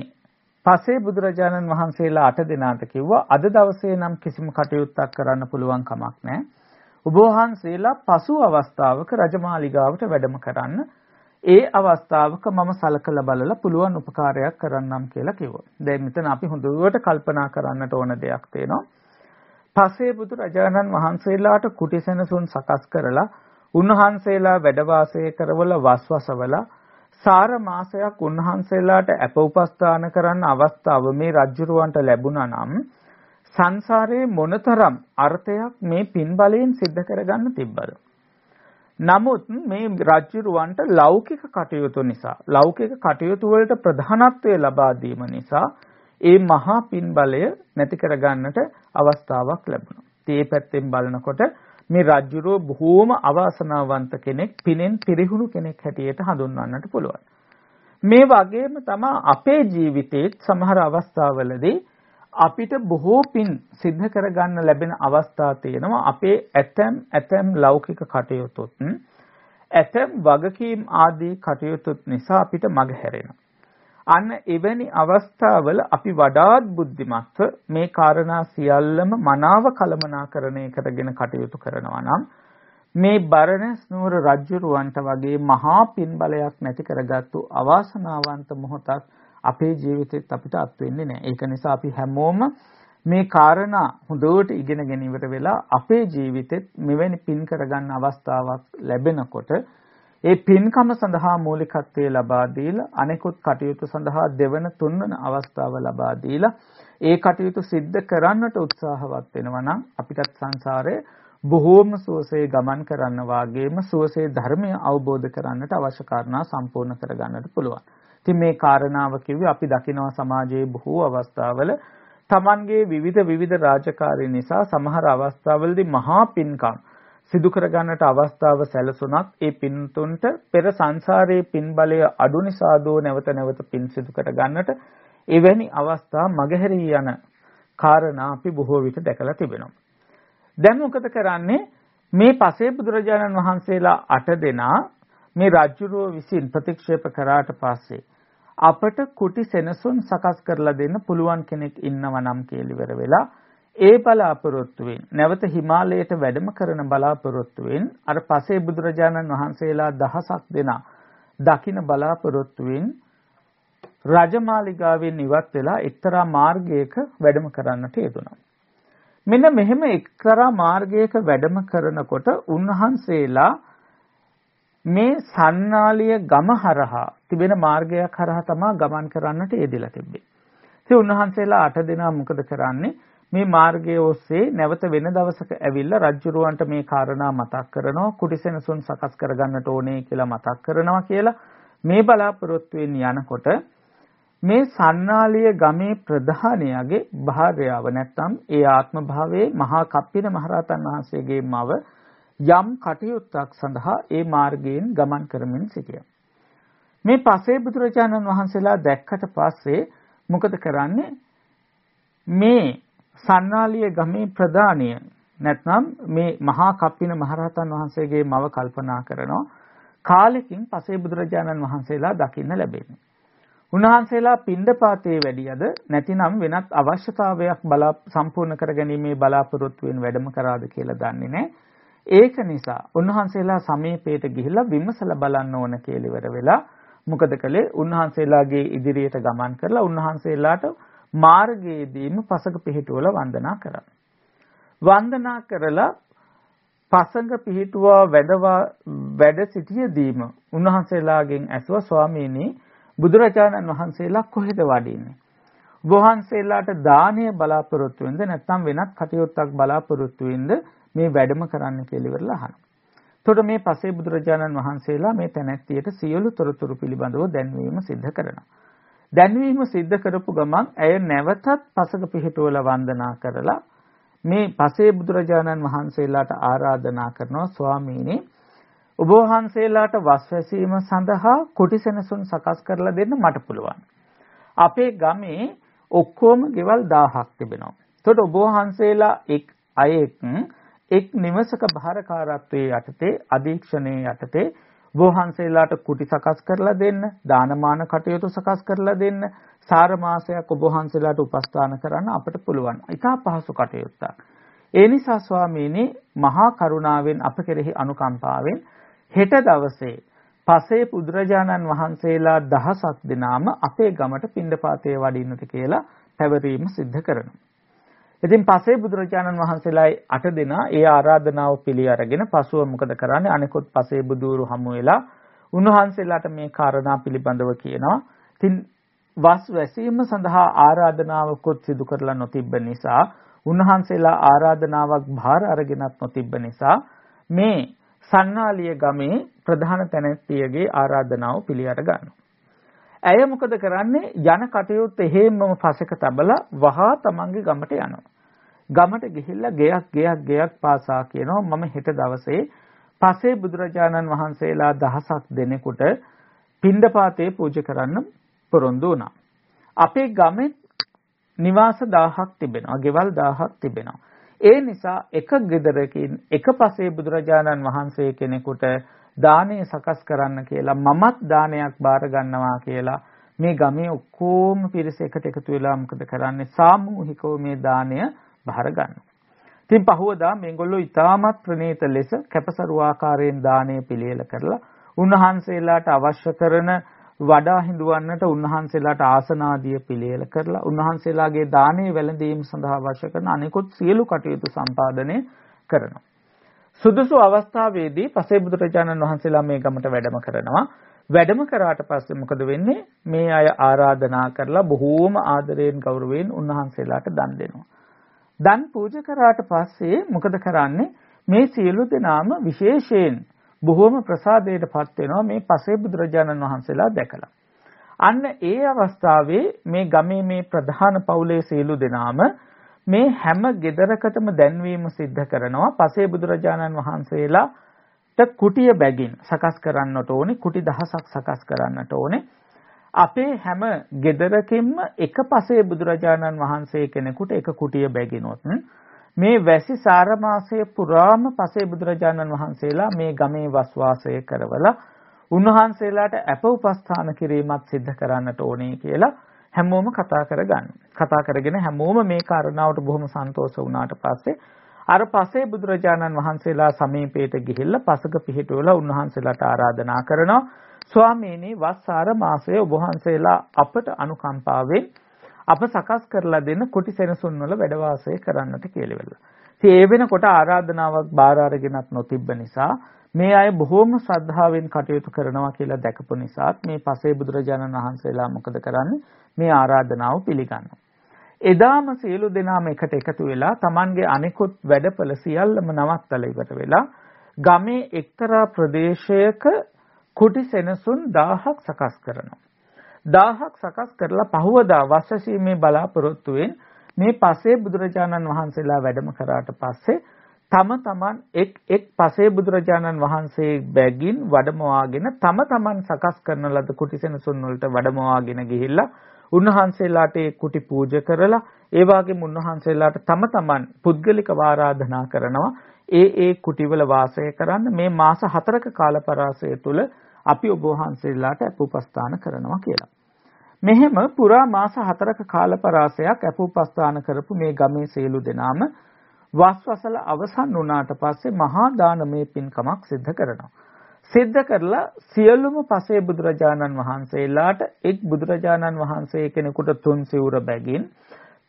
පසේ බුදුරජාණන් වහන්සේලා අට දෙනාට කිව්වා අද දවසේ නම් කිසිම කටයුත්තක් කරන්න පුළුවන් කමක් නැහැ. ඔබ වහන්සේලා පසු අවස්ථාවක රජමාලිගාවට වැඩම කරන්න. ඒ අවස්ථාවක මම සලකලා බලලා පුළුවන් උපකාරයක් කරන්නම් කියලා කිව්වා. දැන් මෙතන අපි හොඳට කල්පනා කරන්නට ඕන දෙයක් තියෙනවා. පසේ බුදුරජාණන් වහන්සේලාට කුටිසෙනසුන් සකස් කරලා උන්වහන්සේලා වැඩ වාසය කරවල වස්වසවලා සාර මාසයක් උන්වහන්සේලාට අප උපස්ථාන කරන්න අවස්ථාව මේ රජුරවන්ට ලැබුණා නම් සංසාරයේ මොනතරම් අර්ථයක් මේ පින් බලයෙන් සිද්ධ කරගන්න තිබ්බද නමුත් මේ රජුරවන්ට ලෞකික කටයුතු නිසා ලෞකික කටයුතු වලට ප්‍රධානත්වය ලබා දීම නිසා ඒ මහා පින් බලය නැති කරගන්නට අවස්ථාවක් ලැබුණා. ඒ පැත්තෙන් බලනකොට මේ රජුරෝ බොහෝම අවාසනාවන්ත කෙනෙක් පිනෙන් පිරිහුණු කෙනෙක් හැටියට හඳුන්වන්නට පුළුවන්. මේ වගේම තමයි අපේ ජීවිතේත් සමහර අවස්ථාවලදී අපිට බොහෝ පින් සිද්ධ කරගන්න ලැබෙන අවස්ථා තියෙනවා අපේ ඇතැම් ඇතැම් ලෞකික කටයුතුත් ඇතැම් වගකීම් ආදී කටයුතුත් නිසා අපිට මග හැරෙනවා. අන්න එවැනි අවස්ථාවල අපි වඩාත් බුද්ධිමත්ව මේ කාරණා සියල්ලම මනාව කළමනාකරණය කරගෙන කටයුතු කරනවා නම් මේ බරණැස් නුවර රජුරවන්ට වගේ මහා පින් බලයක් නැති කරගත්තු අවාසනාවන්ත මොහොතක් අපේ ජීවිතෙත් අපිට අත් වෙන්නේ නැහැ. ඒක නිසා අපි හැමෝම මේ කාරණා හොඳට ඉගෙනගෙන ඉවර වෙලා අපේ ජීවිතෙත් මෙවැනි පින් කරගන්න අවස්ථාවක් ලැබෙනකොට ඒ පින්කම සඳහා මූලිකත්වයේ ලබා දීලා අනෙකුත් කටයුතු සඳහා දෙවන තුන්වන අවස්ථාව ලබා දීලා ඒ කටයුතු සිද්ධ කරන්නට උත්සාහවත් වෙනවා නම් අපිටත් සංසාරයේ බොහෝම සුවසේ ගමන් කරන්න වාගේම සුවසේ ධර්මය අවබෝධ කරන්නට අවශ්‍ය කාරණා සම්පූර්ණ කරගන්නට පුළුවන්. ඉතින් මේ කාරණාව කිව්වේ අපි දකිනවා සමාජයේ බොහෝ අවස්ථාවල Tamanගේ විවිධ විවිධ රාජකාරී නිසා සමහර අවස්ථාවලදී මහා පින්කම් සිදු කර ගන්නට අවස්ථාව සැලසුණත් ඒ පින්තුන්ට පෙර සංසාරයේ පින් බලය අඩු නිසා දෝ නැවත නැවත පින් සිදු කර ගන්නට එවැනි අවස්ථා මගහැරී යන කාරණා අපි බොහෝ විට දැකලා තිබෙනවා. දැන් මොකද කරන්නේ මේ පසේ බුදුරජාණන් වහන්සේලා අට දෙනා මේ රාජ්‍යරුව විසින් ප්‍රතික්ෂේප කරාට පස්සේ අපට කුටි සෙනසුන් සකස් කරලා දෙන්න පුළුවන් කෙනෙක් ඉන්නව නම් කියලා වෙලා ඒ බලාපොරොත්තුවෙන් නැවත හිමාලයට වැඩම කරන බලාපොරොත්තුවෙන් අර පසේ බුදුරජාණන් වහන්සේලා දහසක් දෙනා දකින බලාපොරොත්තුවෙන් රජමාලිගාවෙන් ඉවත් වෙලා එක්තරා මාර්ගයක වැඩම කරන්නට යෙදුණා. මෙන්න මෙහෙම එක්තරා මාර්ගයක වැඩම කරනකොට උන්වහන්සේලා මේ සන්නාලිය ගම හරහා තිබෙන මාර්ගයක් හරහා තමයි ගමන් කරන්නට යෙදিলা තිබ්බේ. ඉතින් උන්වහන්සේලා අට දෙනා මොකද කරන්නේ? මේ මාර්ගයේ ඔස්සේ නැවත වෙන දවසක ඇවිල්ලා රජුරවන්ට මේ කාරණා මතක් කරනවා කුටිසෙනසුන් සකස් කරගන්නට ඕනේ කියලා මතක් කරනවා කියලා මේ බලාපොරොත්තුවෙන් යනකොට මේ සන්නාලිය ගමේ ප්‍රධානියාගේ භාර්යාව නැත්නම් ඒ ආත්ම භාවයේ මහා කප්පින මහරහතන් වහන්සේගේ මව යම් කටයුත්තක් සඳහා ඒ මාර්ගයෙන් ගමන් කරමින් සිටියා. මේ පසේ බුදුරජාණන් වහන්සේලා දැක්කට පස්සේ මොකද කරන්නේ? මේ සන්නාලිය ගමේ ප්‍රධානිය නැත්නම් මේ මහා කප්පින මහරහතන් වහන්සේගේ මව කල්පනා කරනවා කාලෙකින් පසේ බුදුරජාණන් වහන්සේලා දකින්න ලැබෙන්නේ. උන්වහන්සේලා පින්ඩපාතේ වැඩියද නැතිනම් වෙනත් අවශ්‍යතාවයක් බලා සම්පූර්ණ කරගැනීමේ බලාපොරොත්තුවෙන් වැඩම කරාද කියලා දන්නේ නැහැ. ඒක නිසා උන්වහන්සේලා සමීපයට ගිහිල්ලා විමසලා බලන්න ඕන කියලා ඉවර වෙලා මොකද කළේ උන්වහන්සේලාගේ ඉදිරියට ගමන් කරලා උන්වහන්සේලාට මාර්ගයේදීම පසක පිහිටුවල වන්දනා කරා. වන්දනා කරලා පසඟ පිහිටුවා වැඩවා වැඩ සිටියදීම උන්වහන්සේලාගෙන් ඇසුවා ස්වාමීනි බුදුරජාණන් වහන්සේලා කොහෙද වඩින්නේ? වහන්සේලාට දානය බලාපොරොත්තු වෙනද නැත්නම් වෙනත් කටයුත්තක් බලාපොරොත්තු වෙනද මේ වැඩම කරන්න කියලා ඉවරලා අහනවා. එතකොට මේ පසේ බුදුරජාණන් වහන්සේලා මේ තැනැත්තියට සියලු තොරතුරු පිළිබඳව දැන්වීම සිද්ධ කරනවා. දැන්වීම සිද්ධ කරපු ගමන් ඇය නැවතත් පසක පිහිටුවල වන්දනා කරලා මේ පසේ බුදුරජාණන් වහන්සේලාට ආරාධනා කරනවා ස්වාමීනි ඔබ වහන්සේලාට වස්වැසීම සඳහා කුටිසෙනසුන් සකස් කරලා දෙන්න මට පුළුවන්. අපේ ගමේ ඔක්කොම ගෙවල් 1000ක් තිබෙනවා. එතකොට ඔබ වහන්සේලා එක් අයෙක් එක් නිවසක භාරකාරත්වයේ යටතේ අධීක්ෂණයේ යටතේ වහන්සේලාට කුටි සකස් කරලා දෙන්න, දානමාන කටයුතු සකස් කරලා දෙන්න, සාර මාසයක් ඔබ වහන්සේලාට උපස්ථාන කරන්න අපට පුළුවන්. ඉතා පහසු කටයුත්තක්. ඒ නිසා ස්වාමීනි මහා කරුණාවෙන් අප කෙරෙහි අනුකම්පාවෙන් හෙට දවසේ පසේ බුදුරජාණන් වහන්සේලා දහසක් දෙනාම අපේ ගමට පින්ඩපාතේ වඩින්නට කියලා පැවරීම සිද්ධ කරනවා. ඉතින් පස්සේ බුදුරජාණන් වහන්සේලා අට දෙනා ඒ ආරාධනාව පිළි අරගෙන පසුව මොකද කරන්නේ අනිකුත් පස්සේ බුදුරු හමු වෙලා උන්වහන්සේලාට මේ කාරණා පිළිබඳව කියනවා. ඉතින් වස් වැසීම සඳහා ආරාධනාවකුත් සිදු කරලා නොතිබ්බ නිසා උන්වහන්සේලා ආරාධනාවක් භාර අරගෙනත් නොතිබ්බ නිසා මේ සන්නාලිය ගමේ ප්‍රධාන තැනැත්තියගේ ආරාධනාව පිළි අර ගන්නවා. ඇය මොකද කරන්නේ යන කටයුත්ත එහෙම්ම පසක තබලා වහා තමන්ගේ ගමට යනවා. ගමට ගිහිල්ලා ගෙයක් ගෙයක් ගෙයක් පාසා කියනවා මම හෙට දවසේ පසේ බුදුරජාණන් වහන්සේලා දහසක් දෙනෙකුට පින්ඩපාතේ පූජා කරන්න පොරොන්දු වුණා. අපේ ගමේ නිවාස 1000ක් තිබෙනවා. ගෙවල් 1000ක් තිබෙනවා. ඒ නිසා එක ගෙදරකින් එක පසේ බුදුරජාණන් වහන්සේ කෙනෙකුට දානය සකස් කරන්න කියලා මමත් දානයක් බාර ගන්නවා කියලා මේ ගමේ ඔක්කොම පිරිස එකට එකතු වෙලා මොකද කරන්නේ සාමූහිකව මේ දානය බාර ගන්නවා. ඉතින් පහවදා මේගොල්ලෝ ඊටමත් ප්‍රණීත ලෙස කැපසරු ආකාරයෙන් දානය පිළියෙල කරලා උන්වහන්සේලාට අවශ්‍ය කරන වඩා හිඳවන්නට උන්වහන්සේලාට ආසනාදිය පිළියෙල කරලා උන්වහන්සේලාගේ දානයේ වැළඳීම සඳහා අවශ්‍ය කරන අනෙකුත් සියලු කටයුතු සම්පාදනය කරනවා. සුදුසු අවස්ථාවේදී පසේ බුදුරජාණන් වහන්සේලා මේ ගමට වැඩම කරනවා. වැඩම කරාට පස්සේ මොකද වෙන්නේ? මේ අය ආරාධනා කරලා බොහෝම ආදරයෙන් ගෞරවයෙන් උන්වහන්සේලාට දන් දෙනවා. දන් පූජා කරාට පස්සේ මොකද කරන්නේ? මේ සියලු දෙනාම විශේෂයෙන් බොහෝම ප්‍රසාදයටපත් වෙනවා මේ පසේ බුදුරජාණන් වහන්සේලා දැකලා. අන්න ඒ අවස්ථාවේ මේ ගමේ මේ ප්‍රධාන පවුලේ සියලු දෙනාම මේ හැම gedarakatම දැන්වීම සිද්ධ කරනවා පසේ බුදුරජාණන් වහන්සේලාට කුටිය බැගින් සකස් කරන්නට ඕනේ කුටි දහසක් සකස් කරන්නට ඕනේ. අපේ හැම gedarakimම එක පසේ බුදුරජාණන් වහන්සේ කෙනෙකුට එක කුටිය බැගිනොත් මේ වැසි සාර මාසයේ පුරාම පසේ බුදුරජාණන් වහන්සේලා මේ ගමේ වස්වාසය කරවලා උන්වහන්සේලාට අප උපස්ථාන කිරීමත් සිද්ධ කරන්නට ඕනේ කියලා හැමෝම කතා කරගන්න. කතා කරගෙන හැමෝම මේ කාරණාවට බොහොම සන්තෝෂ වුණාට පස්සේ අර පසේ බුදුරජාණන් වහන්සේලා සමීපයට ගිහිල්ලා පසක පිහිටුවලා උන්වහන්සේලාට ආරාධනා කරනවා ස්වාමීනි වස්සාර මාසයේ ඔබ වහන්සේලා අපට අනුකම්පාවෙන් අප සකස් කරලා දෙන කුටි සෙනසුන් වල වැඩ වාසය කරන්නට කියලා. ඉතින් ඒ වෙනකොට ආරාධනාවක් බාර අරගෙනත් නොතිබ්බ නිසා මේ අය බොහෝම ශ්‍රද්ධාවෙන් කටයුතු කරනවා කියලා දැකපු නිසාත් මේ පසේ බුදුරජාණන් වහන්සේලා මොකද කරන්නේ මේ ආරාධනාව පිළිගන්නවා. එදාම සියලු දෙනාම එකට එකතු වෙලා Tamanගේ අනිකුත් වැඩපළ සියල්ලම නවත්තලා ඉවර වෙලා ගමේ එක්තරා ප්‍රදේශයක කුටි සෙනසුන් 1000ක් සකස් කරනවා. 1000ක් සකස් කරලා පහවදා වස්සසීමේ බලාපොරොත්තුවෙන් මේ පසේ බුදුරජාණන් වහන්සේලා වැඩම කරාට පස්සේ තම තමන් එක් එක් පසේ බුදුරජාණන් වහන්සේ බැගින් වඩමවාගෙන තම තමන් සකස් කරන ලද කුටිසෙනසුන් වලට වඩමවාගෙන ගිහිල්ලා උන්වහන්සේලාට ඒ කුටි පූජා කරලා ඒ වගේම උන්වහන්සේලාට තම තමන් පුද්ගලික ආරාධනා කරනවා ඒ ඒ කුටිවල වාසය කරන්න මේ මාස 4ක කාල පරාසය තුල අපි ඔබ වහන්සේලාට අපුපස්ථාන කරනවා කියලා. මෙහෙම පුරා මාස 4ක කාලපරාසයක් අපෝපස්ථාන කරපු මේ ගමේ සියලු දෙනාම වස්වසල අවසන් වුණාට පස්සේ මහා දානමය පින්කමක් සිද්ධ කරනවා. සිද්ධ කරලා සියලුම පසේ බුදුරජාණන් වහන්සේලාට එක් බුදුරජාණන් වහන්සේ කෙනෙකුට තුන් සිවුර බැගින්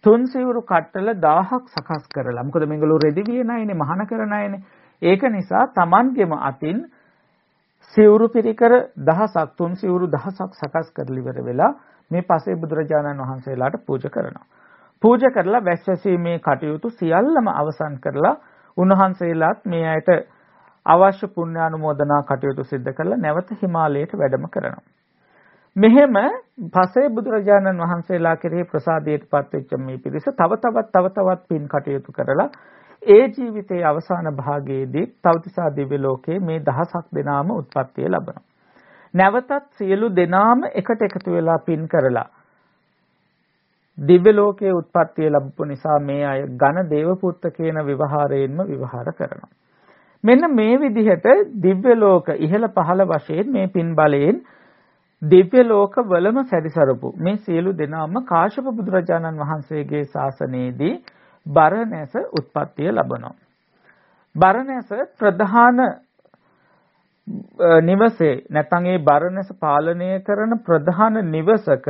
තුන් සිවුරු කට්ටල 1000ක් සකස් කරලා. මොකද මේගොල්ලෝ රෙදි වියන අයනේ මහාන කරන අයනේ. ඒක නිසා Tamanගෙම අතින් සිවුරු පිරිකර දහසක් තුන් සිවුරු දහසක් සකස් කරලි ඉවර වෙලා මේ පසේ බුදුරජාණන් වහන්සේලාට පූජා කරනවා. පූජා කරලා වැස්සැසීමේ කටයුතු සියල්ලම අවසන් කරලා උන්වහන්සේලාත් මේ අයට අවශ්‍ය පුණ්‍යානුමෝදනා කටයුතු සිද්ධ කරලා නැවත හිමාලයට වැඩම කරනවා. මෙහෙම පසේ බුදුරජාණන් වහන්සේලා කෙරෙහි ප්‍රසාදයටපත් වෙච්ච මේ පිරිස තව තවත් තව තවත් පින් කටයුතු කරලා ඒ ජීවිතයේ අවසාන භාගයේදී තවතිසා දිව්‍ය ලෝකයේ මේ දහසක් දෙනාම උත්පත්තිය ලබනවා. නැවතත් සියලු දෙනාම එකට එකතු වෙලා පින් කරලා දිව්‍ය ලෝකයේ උත්පත්තිය ලැබපු නිසා මේ අය ඝන දේවපුත්ත කියන විවහාරයෙන්ම විවහාර කරනවා. මෙන්න මේ විදිහට දිව්‍ය ලෝක ඉහළ පහළ වශයෙන් මේ පින් බලයෙන් දිව්‍ය ලෝක වලම සැරිසරපු මේ සියලු දෙනාම කාශ්‍යප බුදුරජාණන් වහන්සේගේ ශාසනයේදී බරණැස උත්පත්තිය ලබනවා. බරණැස ප්‍රධාන නිවසේ නැත්නම් ඒ බරණැස පාලනය කරන ප්‍රධාන නිවසක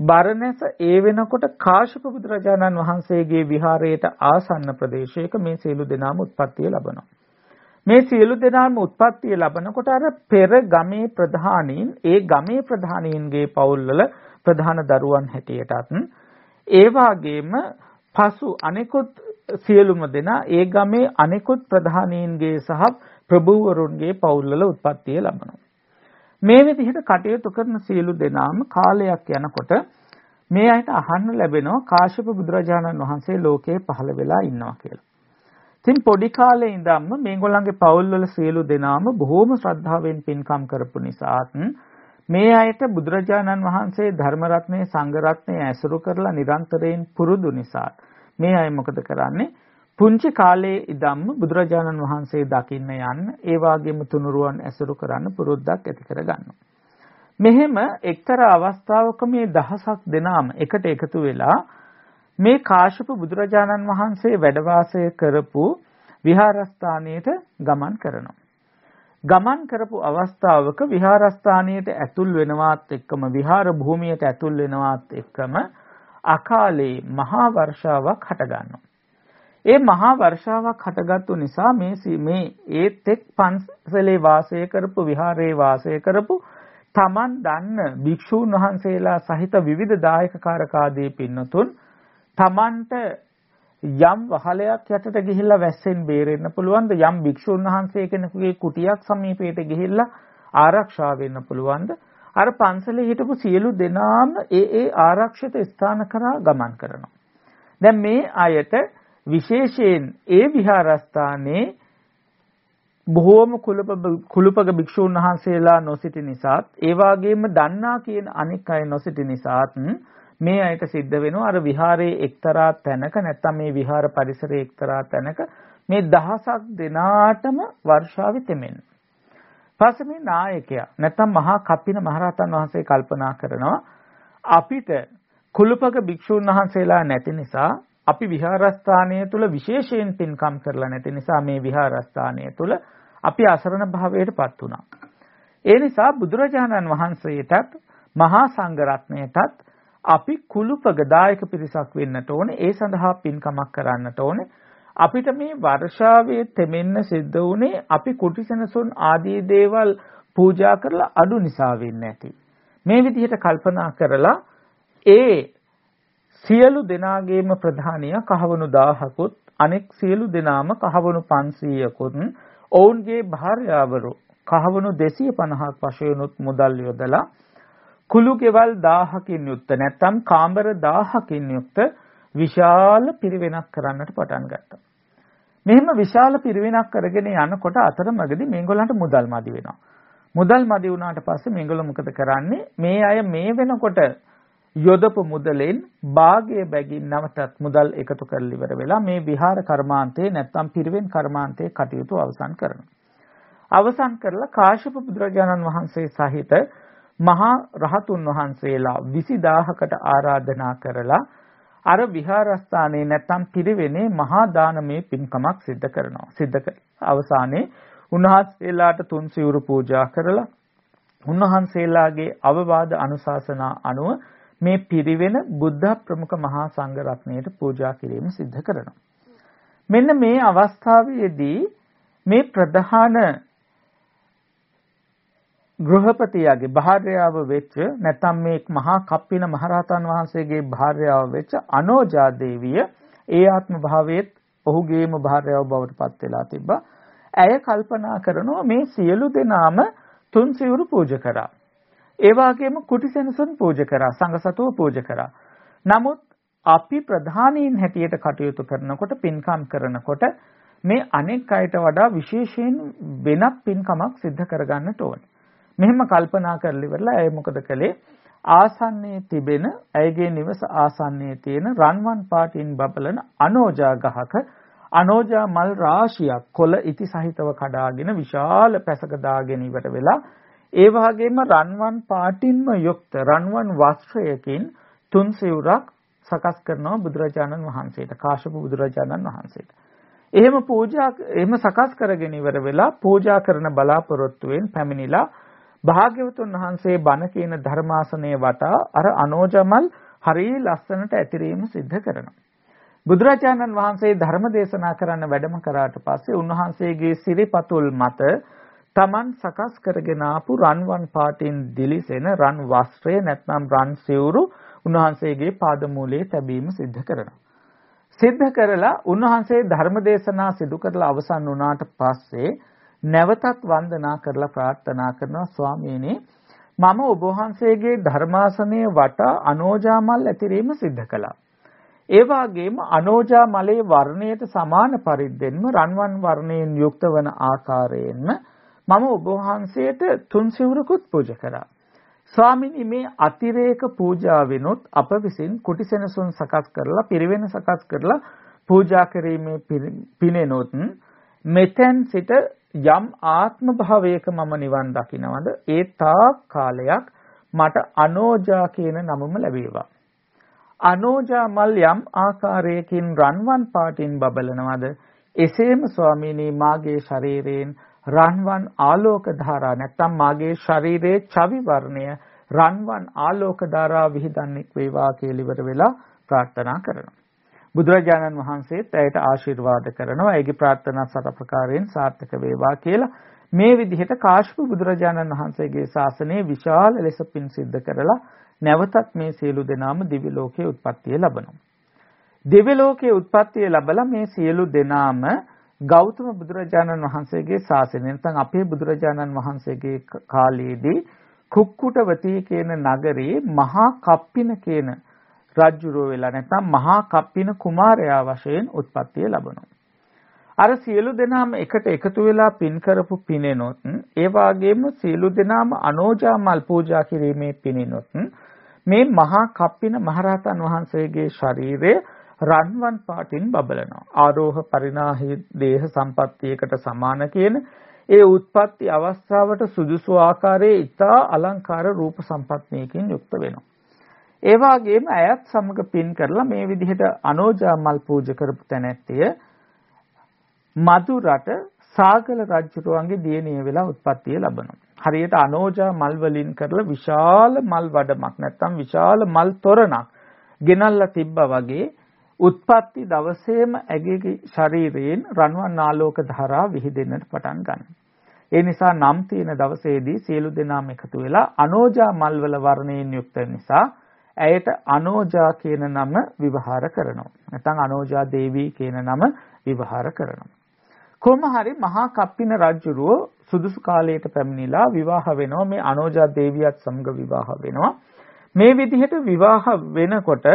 බරණැස ඒ වෙනකොට කාශ්‍යප බුදුරජාණන් වහන්සේගේ විහාරයට ආසන්න ප්‍රදේශයක මේ සියලු දෙනාම උත්පත්තිය ලබනවා. මේ සියලු දෙනාම උත්පත්තිය ලබනකොට අර පෙර ගමේ ප්‍රධානීන් ඒ ගමේ ප්‍රධානීන්ගේ පවුල්වල ප්‍රධාන දරුවන් හැටියටත් ඒ වගේම පසු අනෙකුත් සියලුම දෙනා ඒ ගමේ අනෙකුත් ප්‍රධානීන්ගේ සහ ප්‍රභූවරුන්ගේ පවුල්වල උත්පත්තිය ලබනවා. මේ විදිහට කටයුතු කරන සියලු දෙනාම කාලයක් යනකොට මේ අයට අහන්න ලැබෙනවා කාශ්‍යප බුදුරජාණන් වහන්සේ ලෝකේ පහළ වෙලා ඉන්නවා කියලා. ඉතින් පොඩි කාලේ ඉඳන්ම මේගොල්ලන්ගේ පවුල්වල සියලු දෙනාම බොහෝම ශ්‍රද්ධාවෙන් පින්කම් කරපු නිසාත් මේ අයට බුදුරජාණන් වහන්සේ ධර්ම රත්නයේ සංඝ රත්නයේ ඇසුරු කරලා නිරන්තරයෙන් පුරුදු නිසා මේ අය මොකද කරන්නේ පුංචි කාලේ ඉදම්ම බුදුරජාණන් වහන්සේ දකින්න යන්න ඒ වගේම තුනුරුවන් ඇසුරු කරන්න පුරුද්දක් ඇති කරගන්නවා. මෙහෙම එක්තරා අවස්ථාවක මේ දහසක් දෙනාම එකට එකතු වෙලා මේ කාශ්‍යප බුදුරජාණන් වහන්සේ වැඩ කරපු විහාරස්ථානයට ගමන් කරනවා. ගමන් කරපු අවස්ථාවක විහාරස්ථානයට ඇතුල් වෙනවත් එක්කම විහාර භූමියට ඇතුල් වෙනවත් එක්කම අකාලේ මහා වර්ෂාවක් හට ගන්නවා. ඒ මහා වර්ෂාවක් හටගත්තු නිසා මේ මේ ඒත් එක් පන්සලේ වාසය කරපු විහාරයේ වාසය කරපු තමන් දන්න භික්ෂූන් වහන්සේලා සහිත විවිධ දායක කාරකාදී පින්නතුන් තමන්ට යම් වහලයක් යටට ගිහිල්ලා වැස්සෙන් බේරෙන්න පුළුවන්ද යම් භික්ෂුන් වහන්සේ කෙනෙකුගේ කුටියක් සමීපයට ගිහිල්ලා ආරක්ෂා වෙන්න පුළුවන්ද අර පන්සලේ හිටපු සියලු දෙනාම ඒ ඒ ආරක්ෂිත ස්ථාන කරා ගමන් කරනවා. දැන් මේ අයට විශේෂයෙන් ඒ විහාරස්ථානයේ බොහෝම කුලපග භික්ෂූන් වහන්සේලා නොසිටි නිසාත් ඒ වගේම දන්නා කියන අනික් අය නොසිටි නිසාත් මේ අයට සිද්ධ වෙනවා අර විහාරයේ එක්තරා තැනක නැත්නම් මේ විහාර පරිසරයේ එක්තරා තැනක මේ දහසක් දෙනාටම වර්ෂාවේ තෙමෙන්න. පස්සේ මේ නායකයා නැත්නම් මහා කප්පින මහරහතන් වහන්සේ කල්පනා කරනවා අපිට කුලපක භික්ෂූන් වහන්සේලා නැති නිසා අපි විහාරස්ථානය තුල විශේෂයෙන් පින්කම් කරලා නැති නිසා මේ විහාරස්ථානය තුල අපි අසරණ භාවයටපත් වුණා. ඒ නිසා බුදුරජාණන් වහන්සේටත් මහා සංඝරත්නයටත් අපි කුලුපග දායක පිරිසක් වෙන්නට ඕනේ. ඒ සඳහා පින්කමක් කරන්නට ඕනේ. අපිට මේ වර්ෂාවේ තෙමෙන්න සිද්ධ වුණේ අපි කුටිසනසුන් ආදී දේවල් පූජා කරලා අඩු නිසා වෙන්නේ නැති. මේ විදිහට කල්පනා කරලා ඒ සියලු දෙනාගේම ප්‍රධානිය කහවණු 1000කුත් අනෙක් සියලු දෙනාම කහවණු 500කුත් ඔවුන්ගේ භාර්යාවරු කහවණු 250ක් වශයෙන්ුත් මුදල් යොදලා කුළු ගෙවල් 1000කින් යුක්ත නැත්නම් කාමර 1000කින් යුක්ත විශාල පිරිවෙනක් කරන්නට පටන් ගත්තා. මෙහෙම විශාල පිරිවෙනක් කරගෙන යනකොට අතරමඟදී මේගොල්ලන්ට මුදල් මදි වෙනවා. මුදල් මදි වුණාට පස්සේ මේගොල්ලෝ මොකද කරන්නේ? මේ අය මේ වෙනකොට යොදපු මුදලෙන් භාගයේ බැගින් නැවතත් මුදල් එකතු කරලා ඉවර වෙලා මේ විහාර කර්මාන්තේ නැත්නම් පිරිවෙන් කර්මාන්තේ කටයුතු අවසන් කරනවා. අවසන් කරලා කාශ්‍යප බුදුරජාණන් වහන්සේ සහිත මහා රහතුන් වහන්සේලා 20000කට ආරාධනා කරලා අර විහාරස්ථානයේ නැත්නම් පිරිවෙනේ මහා දානමය පින්කමක් සිද්ධ කරනවා. සිද්ධ කර අවසානයේ උන්වහන්සේලාට තුන් සිවුරු පූජා කරලා උන්වහන්සේලාගේ අවවාද අනුශාසනා අනුව මේ පිරිවෙන බුද්ධ ප්‍රමුඛ මහා සංඝ රත්නයට පූජා කිරීම සිද්ධ කරනවා. මෙන්න මේ අවස්ථාවේදී මේ ප්‍රධාන ගෘහපතියාගේ භාර්යාව වෙච්ච නැත්නම් මේ මහා කප්පින මහරහතන් වහන්සේගේ භාර්යාව වෙච්ච අනෝජා දේවිය ඒ ආත්ම භාවයේත් ඔහුගේම භාර්යාව බවට පත් වෙලා තිබ්බා. ඇය කල්පනා කරනවා මේ සියලු දෙනාම තුන් සිවුරු පූජ කරා. ඒ වගේම කුටිසෙනසුන් පූජ කරා, සංඝසතුව පූජ කරා. නමුත් අපි ප්‍රධානීන් හැටියට කටයුතු කරනකොට පින්කම් කරනකොට මේ අනෙක් අයට වඩා විශේෂයෙන් වෙනත් පින්කමක් සිද්ධ කරගන්නට ඕනේ. මෙහෙම කල්පනා කරලා ඉවරලා ඇය මොකද කළේ? ආසන්නයේ තිබෙන ඇයගේ නිවස ආසන්නයේ තියෙන රන්වන් පාටින් බබලන අනෝජා ගහක අනෝජා මල් රාශියක් කොළ ඉති සහිතව කඩාගෙන විශාල පැසක දාගෙන ඉවට වෙලා ඒ වගේම රන්වන් පාටින්ම යුක්ත රන්වන් වස්ත්‍රයකින් තුන් සිවුරක් සකස් කරනවා බුදුරජාණන් වහන්සේට කාශ්‍යප බුදුරජාණන් වහන්සේට. එහෙම පූජා එහෙම සකස් කරගෙන ඉවර වෙලා පූජා කරන බලාපොරොත්තුවෙන් පැමිණිලා භාග්‍යවතුන් වහන්සේ බණ කියන ධර්මාසනයේ වටා අර අනෝජමල් හරිය ලස්සනට ඇතිරීම සිද්ධ කරනවා. බුදුරජාණන් වහන්සේ ධර්ම දේශනා කරන්න වැඩම කරාට පස්සේ උන්වහන්සේගේ සිරිපතුල් මත Taman සකස් කරගෙන ආපු රන්වන් පාටින් දිලිසෙන රන් වස්ත්‍රය නැත්නම් රන් සිවුරු උන්වහන්සේගේ පාදමූලයේ තැබීම සිද්ධ කරනවා. සිද්ධ කරලා උන්වහන්සේ ධර්ම දේශනා සිදු කරලා අවසන් වුණාට පස්සේ නැවතත් වන්දනා කරලා ප්‍රාර්ථනා කරනවා ස්වාමීනි මම ඔබ වහන්සේගේ ධර්මාසනයේ වටා අනෝජා මල් ඇතිරීම සිද්ධ කළා. ඒ වගේම අනෝජා මලේ වර්ණයට සමාන පරිද්දෙන්ම රන්වන් වර්ණයෙන් යුක්ත වන ආකාරයෙන්ම මම ඔබ වහන්සේට තුන් සිවුරකුත් පූජා කරා. ස්වාමිනී මේ අතිරේක පූජාවෙනොත් අප විසින් කුටිසෙනසුන් සකස් කරලා පිරිවෙන සකස් කරලා පූජා කිරීමේ පිනෙනොත් මෙතෙන් සිට යම් ආත්ම භාවයක මම නිවන් දකින්නවද ඒ තාක් කාලයක් මට අනෝජා කියන නමම ලැබේවා. අනෝජා මල් යම් ආකාරයකින් රන්වන් පාටින් බබලනවද? එසේම ස්වාමීනි මාගේ ශරීරයෙන් රන්වන් ආලෝක ධාරා නැත්තම් මාගේ ශරීරයේ චවි වර්ණය රන්වන් ආලෝක ධාරා විහිදන්නෙක් වේවා කියලා ඉවර වෙලා ප්‍රාර්ථනා කරනවා බුදුරජාණන් වහන්සේත් ඇයට ආශිර්වාද කරනවා. ඒගේ ප්‍රාර්ථනා සත ප්‍රකාරයෙන් සාර්ථක වේවා කියලා. මේ විදිහට කාශ්‍යප බුදුරජාණන් වහන්සේගේ ශාසනයේ විශාල ලෙස පින් සිද්ධ කරලා නැවතත් මේ සියලු දෙනාම දිව්‍ය ලෝකයේ උත්පත්තිය ලබනවා. දිව්‍ය ලෝකයේ උත්පත්තිය ලැබලා මේ සියලු දෙනාම ගෞතම බුදුරජාණන් වහන්සේගේ ශාසනය නැත්නම් අපේ බුදුරජාණන් වහන්සේගේ කාලයේදී කුක්කුටවතී කියන නගරේ මහා කප්පින කියන රජුරෝ වෙලා නැත්නම් මහා කප්පින කුමාරයා වශයෙන් උත්පත්තිය ලබනවා. අර සියලු දෙනාම එකට එකතු වෙලා පින් කරපු පිනෙනොත් ඒ වාගේම සියලු දෙනාම අනෝජා මල් පූජා කිරීමේ පිනෙනොත් මේ මහා කප්පින මහරහතන් වහන්සේගේ ශරීරය රන්වන් පාටින් බබලනවා. ආරෝහ පරිණාහි දේහ සම්පත්තියකට සමාන කියන ඒ උත්පත්ති අවස්ථාවට සුදුසු ආකාරයේ ඊතා අලංකාර රූප සම්පත්තියකින් යුක්ත වෙනවා. ඒ වගේම අයත් සමග පින් කරලා මේ විදිහට අනෝජා මල් පූජා කරපු තැනැත්තිය මදුරට සාගල රජුරුවන්ගේ දියණිය වෙලා උත්පත්තිය ලබනවා. හරියට අනෝජා මල් වලින් කරලා විශාල මල් වඩමක් නැත්තම් විශාල මල් තොරණක් ගෙනල්ලා තිබ්බා වගේ උත්පත්ති දවසේම ඇගේ ශරීරයෙන් රන්වන් ආලෝක ධාරා විහිදෙන්නට පටන් ගන්නවා. ඒ නිසා නම් තියෙන දවසේදී සියලු දෙනාම එකතු වෙලා අනෝජා මල්වල වර්ණයෙන් යුක්ත නිසා ඇයට අනෝජා කියන නම විවහාර කරනවා. නැත්නම් අනෝජා දේවී කියන නම විවහාර කරනවා. කොහොම හරි මහා කප්පින රජුරුව සුදුසු කාලයට පැමිණිලා විවාහ වෙනවා මේ අනෝජා දේවියත් සමග විවාහ වෙනවා. මේ විදිහට විවාහ වෙනකොට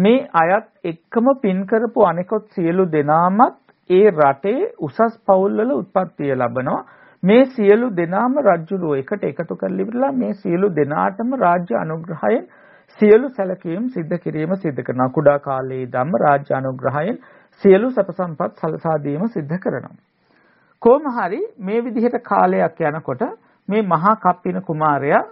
මේ අයත් එක්කම පින් කරපු අනෙකොත් සියලු දෙනාමත් ඒ රටේ උසස් පවුල්වල උත්පත්තිය ලබනවා. මේ සියලු දෙනාම රජුරුව එකට එකතු කරලා ඉවරලා මේ සියලු දෙනාටම රාජ්‍ය අනුග්‍රහයෙන් සියලු සැලකීම් සිද්ධ කිරීම සිද්ධ කරනවා. කුඩා කාලයේ ධම්ම රාජ්‍ය අනුග්‍රහයෙන් සියලු සැප සම්පත් සලසා දීම සිද්ධ කරනවා. කොහොම හරි මේ විදිහට කාලයක් යනකොට මේ මහා කප්පින කුමාරයා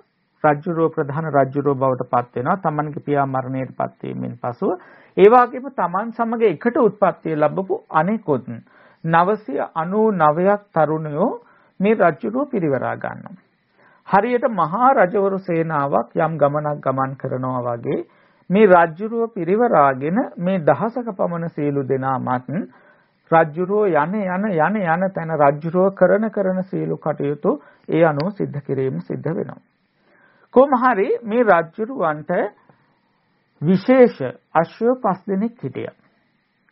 රජ්ජුරුව ප්‍රධාන රජ්ජුරුව බවට පත් වෙනවා. තමන්ගේ පියා මරණයට පත් වීමෙන් පසුව ඒ වගේම තමන් සමග එකට උත්පත්ති ලැබපු අනෙකුත් 999ක් තරුණයෝ මේ රජ්ජුරුව පිරිවරා ගන්නවා. හරියට මහා රජවරු සේනාවක් යම් ගමනක් ගමන් කරනවා වගේ මේ රජ්ජුරුව පිරිවරාගෙන මේ දහසක පමණ සීලු දෙනාමත් රජ්ජුරුව යන යන යන යන තැන රජ්ජුරුව කරන කරන සීලු කටයුතු ඒ අනුව සිද්ධ කිරීම සිද්ධ වෙනවා. කොහොම හරි මේ රජ්ජුරුවන්ට විශේෂ අශ්ව පස් දෙනෙක් හිටියා.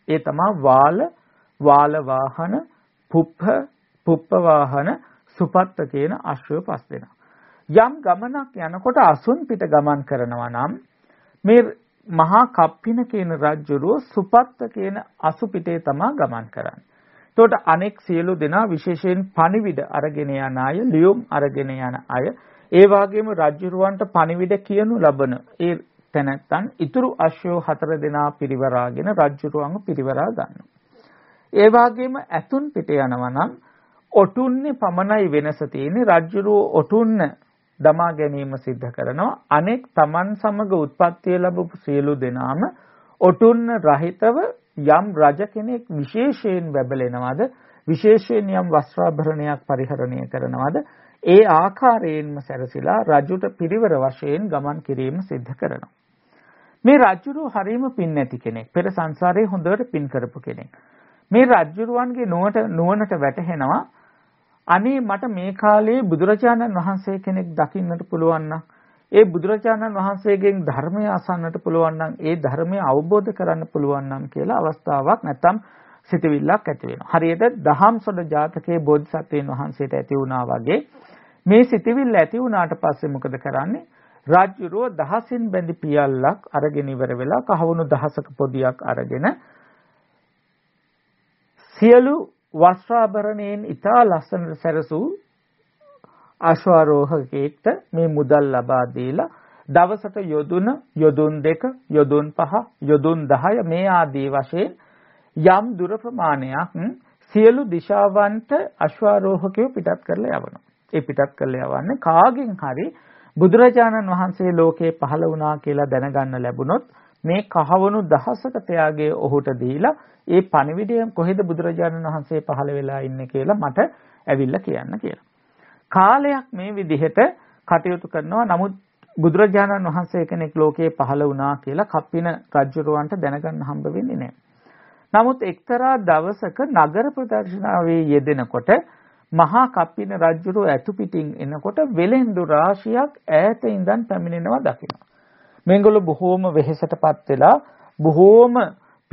ඒ තමයි වාල, වාල වාහන, පුප්ප, පුප්ප වාහන, සුපත්ත කියන අශ්ව පස් දෙනා. යම් ගමනක් යනකොට අසුන් පිට ගමන් කරනවා නම් මේ මහා කප්පින කියන රජුරුව සුපත්ත කියන අසු පිටේ තමා ගමන් කරන්නේ. එතකොට අනෙක් සියලු දෙනා විශේෂයෙන් පණිවිඩ අරගෙන යන අය, ලියුම් අරගෙන යන අය, ඒ වගේම රජුරුවන්ට පණිවිඩ කියනු ලබන ඒ තැනැත්තන් ඉතුරු අශ්වයෝ හතර දෙනා පිරිවරාගෙන රජුරුවන්ව පිරිවරා ගන්නවා. ඒ වගේම ඇතුන් පිට යනවා නම් ඔටුන්නේ පමණයි වෙනස තියෙන්නේ රජුරුව ඔටුන්න දමා ගැනීම සිද්ධ කරනවා අනෙක් Taman සමග උත්පත්ති ලැබපු සියලු දෙනාම ඔටුන්න රහිතව යම් රජ කෙනෙක් විශේෂයෙන් බැබලෙනවද විශේෂයෙන් යම් වස්ත්‍රාභරණයක් පරිහරණය කරනවද ඒ ආකාරයෙන්ම සැරසිලා රජුට පිරිවර වශයෙන් ගමන් කිරීම සිද්ධ කරනවා. මේ රජුරු හරීම පින් නැති කෙනෙක්. පෙර සංසාරේ හොඳට පින් කරපු කෙනෙක්. මේ රජුරුවන්ගේ නුවණට නුවණට වැටහෙනවා අනේ මට මේ කාලේ බුදුරජාණන් වහන්සේ කෙනෙක් දකින්නට පුළුවන් නම් ඒ බුදුරජාණන් වහන්සේගෙන් ධර්මය අසන්නට පුළුවන් නම් ඒ ධර්මය අවබෝධ කරන්න පුළුවන් නම් කියලා අවස්ථාවක් නැත්තම් සිතවිල්ලක් ඇති වෙනවා. හරියට දහම්සොඩ ජාතකයේ බෝධිසත්වයන් වහන්සේට ඇති වුණා වගේ මේ සිතවිල්ල ඇති වුණාට පස්සේ මොකද කරන්නේ? රාජ්‍යරුව දහසින් බැඳි පියල්ලක් අරගෙන ඉවර වෙලා කහවණු දහසක පොදියක් අරගෙන සියලු වස්ත්‍රාභරණයෙන් ඉතා ලස්සනට සැරසූ අශ්වාරෝහකෙක්ට මේ මුදල් ලබා දීලා දවසට යොදුන යොදුන් දෙක යොදුන් පහ යොදුන් 10 මේ ආදී වශයෙන් යම් දුර ප්‍රමාණයක් සියලු දිශාවන්ට අශ්වාරෝහකයෝ පිටත් කරලා යවනවා. ඒ පිටත් කරලා යවන්නේ කාගෙන් හරි බුදුරජාණන් වහන්සේ ලෝකේ පහළ වුණා කියලා දැනගන්න ලැබුණොත් මේ කහවණු දහසක ත්‍යාගය ඔහුට දීලා ඒ පණිවිඩය කොහෙද බුදුරජාණන් වහන්සේ පහළ වෙලා ඉන්නේ කියලා මට ඇවිල්ලා කියන්න කියලා. කාලයක් මේ විදිහට කටයුතු කරනවා නමුත් බුදුරජාණන් වහන්සේ කෙනෙක් ලෝකේ පහළ වුණා කියලා කප්පින රජුරවන්ට දැනගන්න හම්බ වෙන්නේ නැහැ. නමුත් එක්තරා දවසක නගර ප්‍රදර්ශනාවේ යෙදෙනකොට මහා කප්පින රජුරෝ ඇතු පිටින් එනකොට වෙලෙන්දු රාශියක් ඈත ඉඳන් පැමිණෙනවා දකිනවා. මේගොල්ලෝ බොහෝම වෙහෙසටපත් වෙලා බොහෝම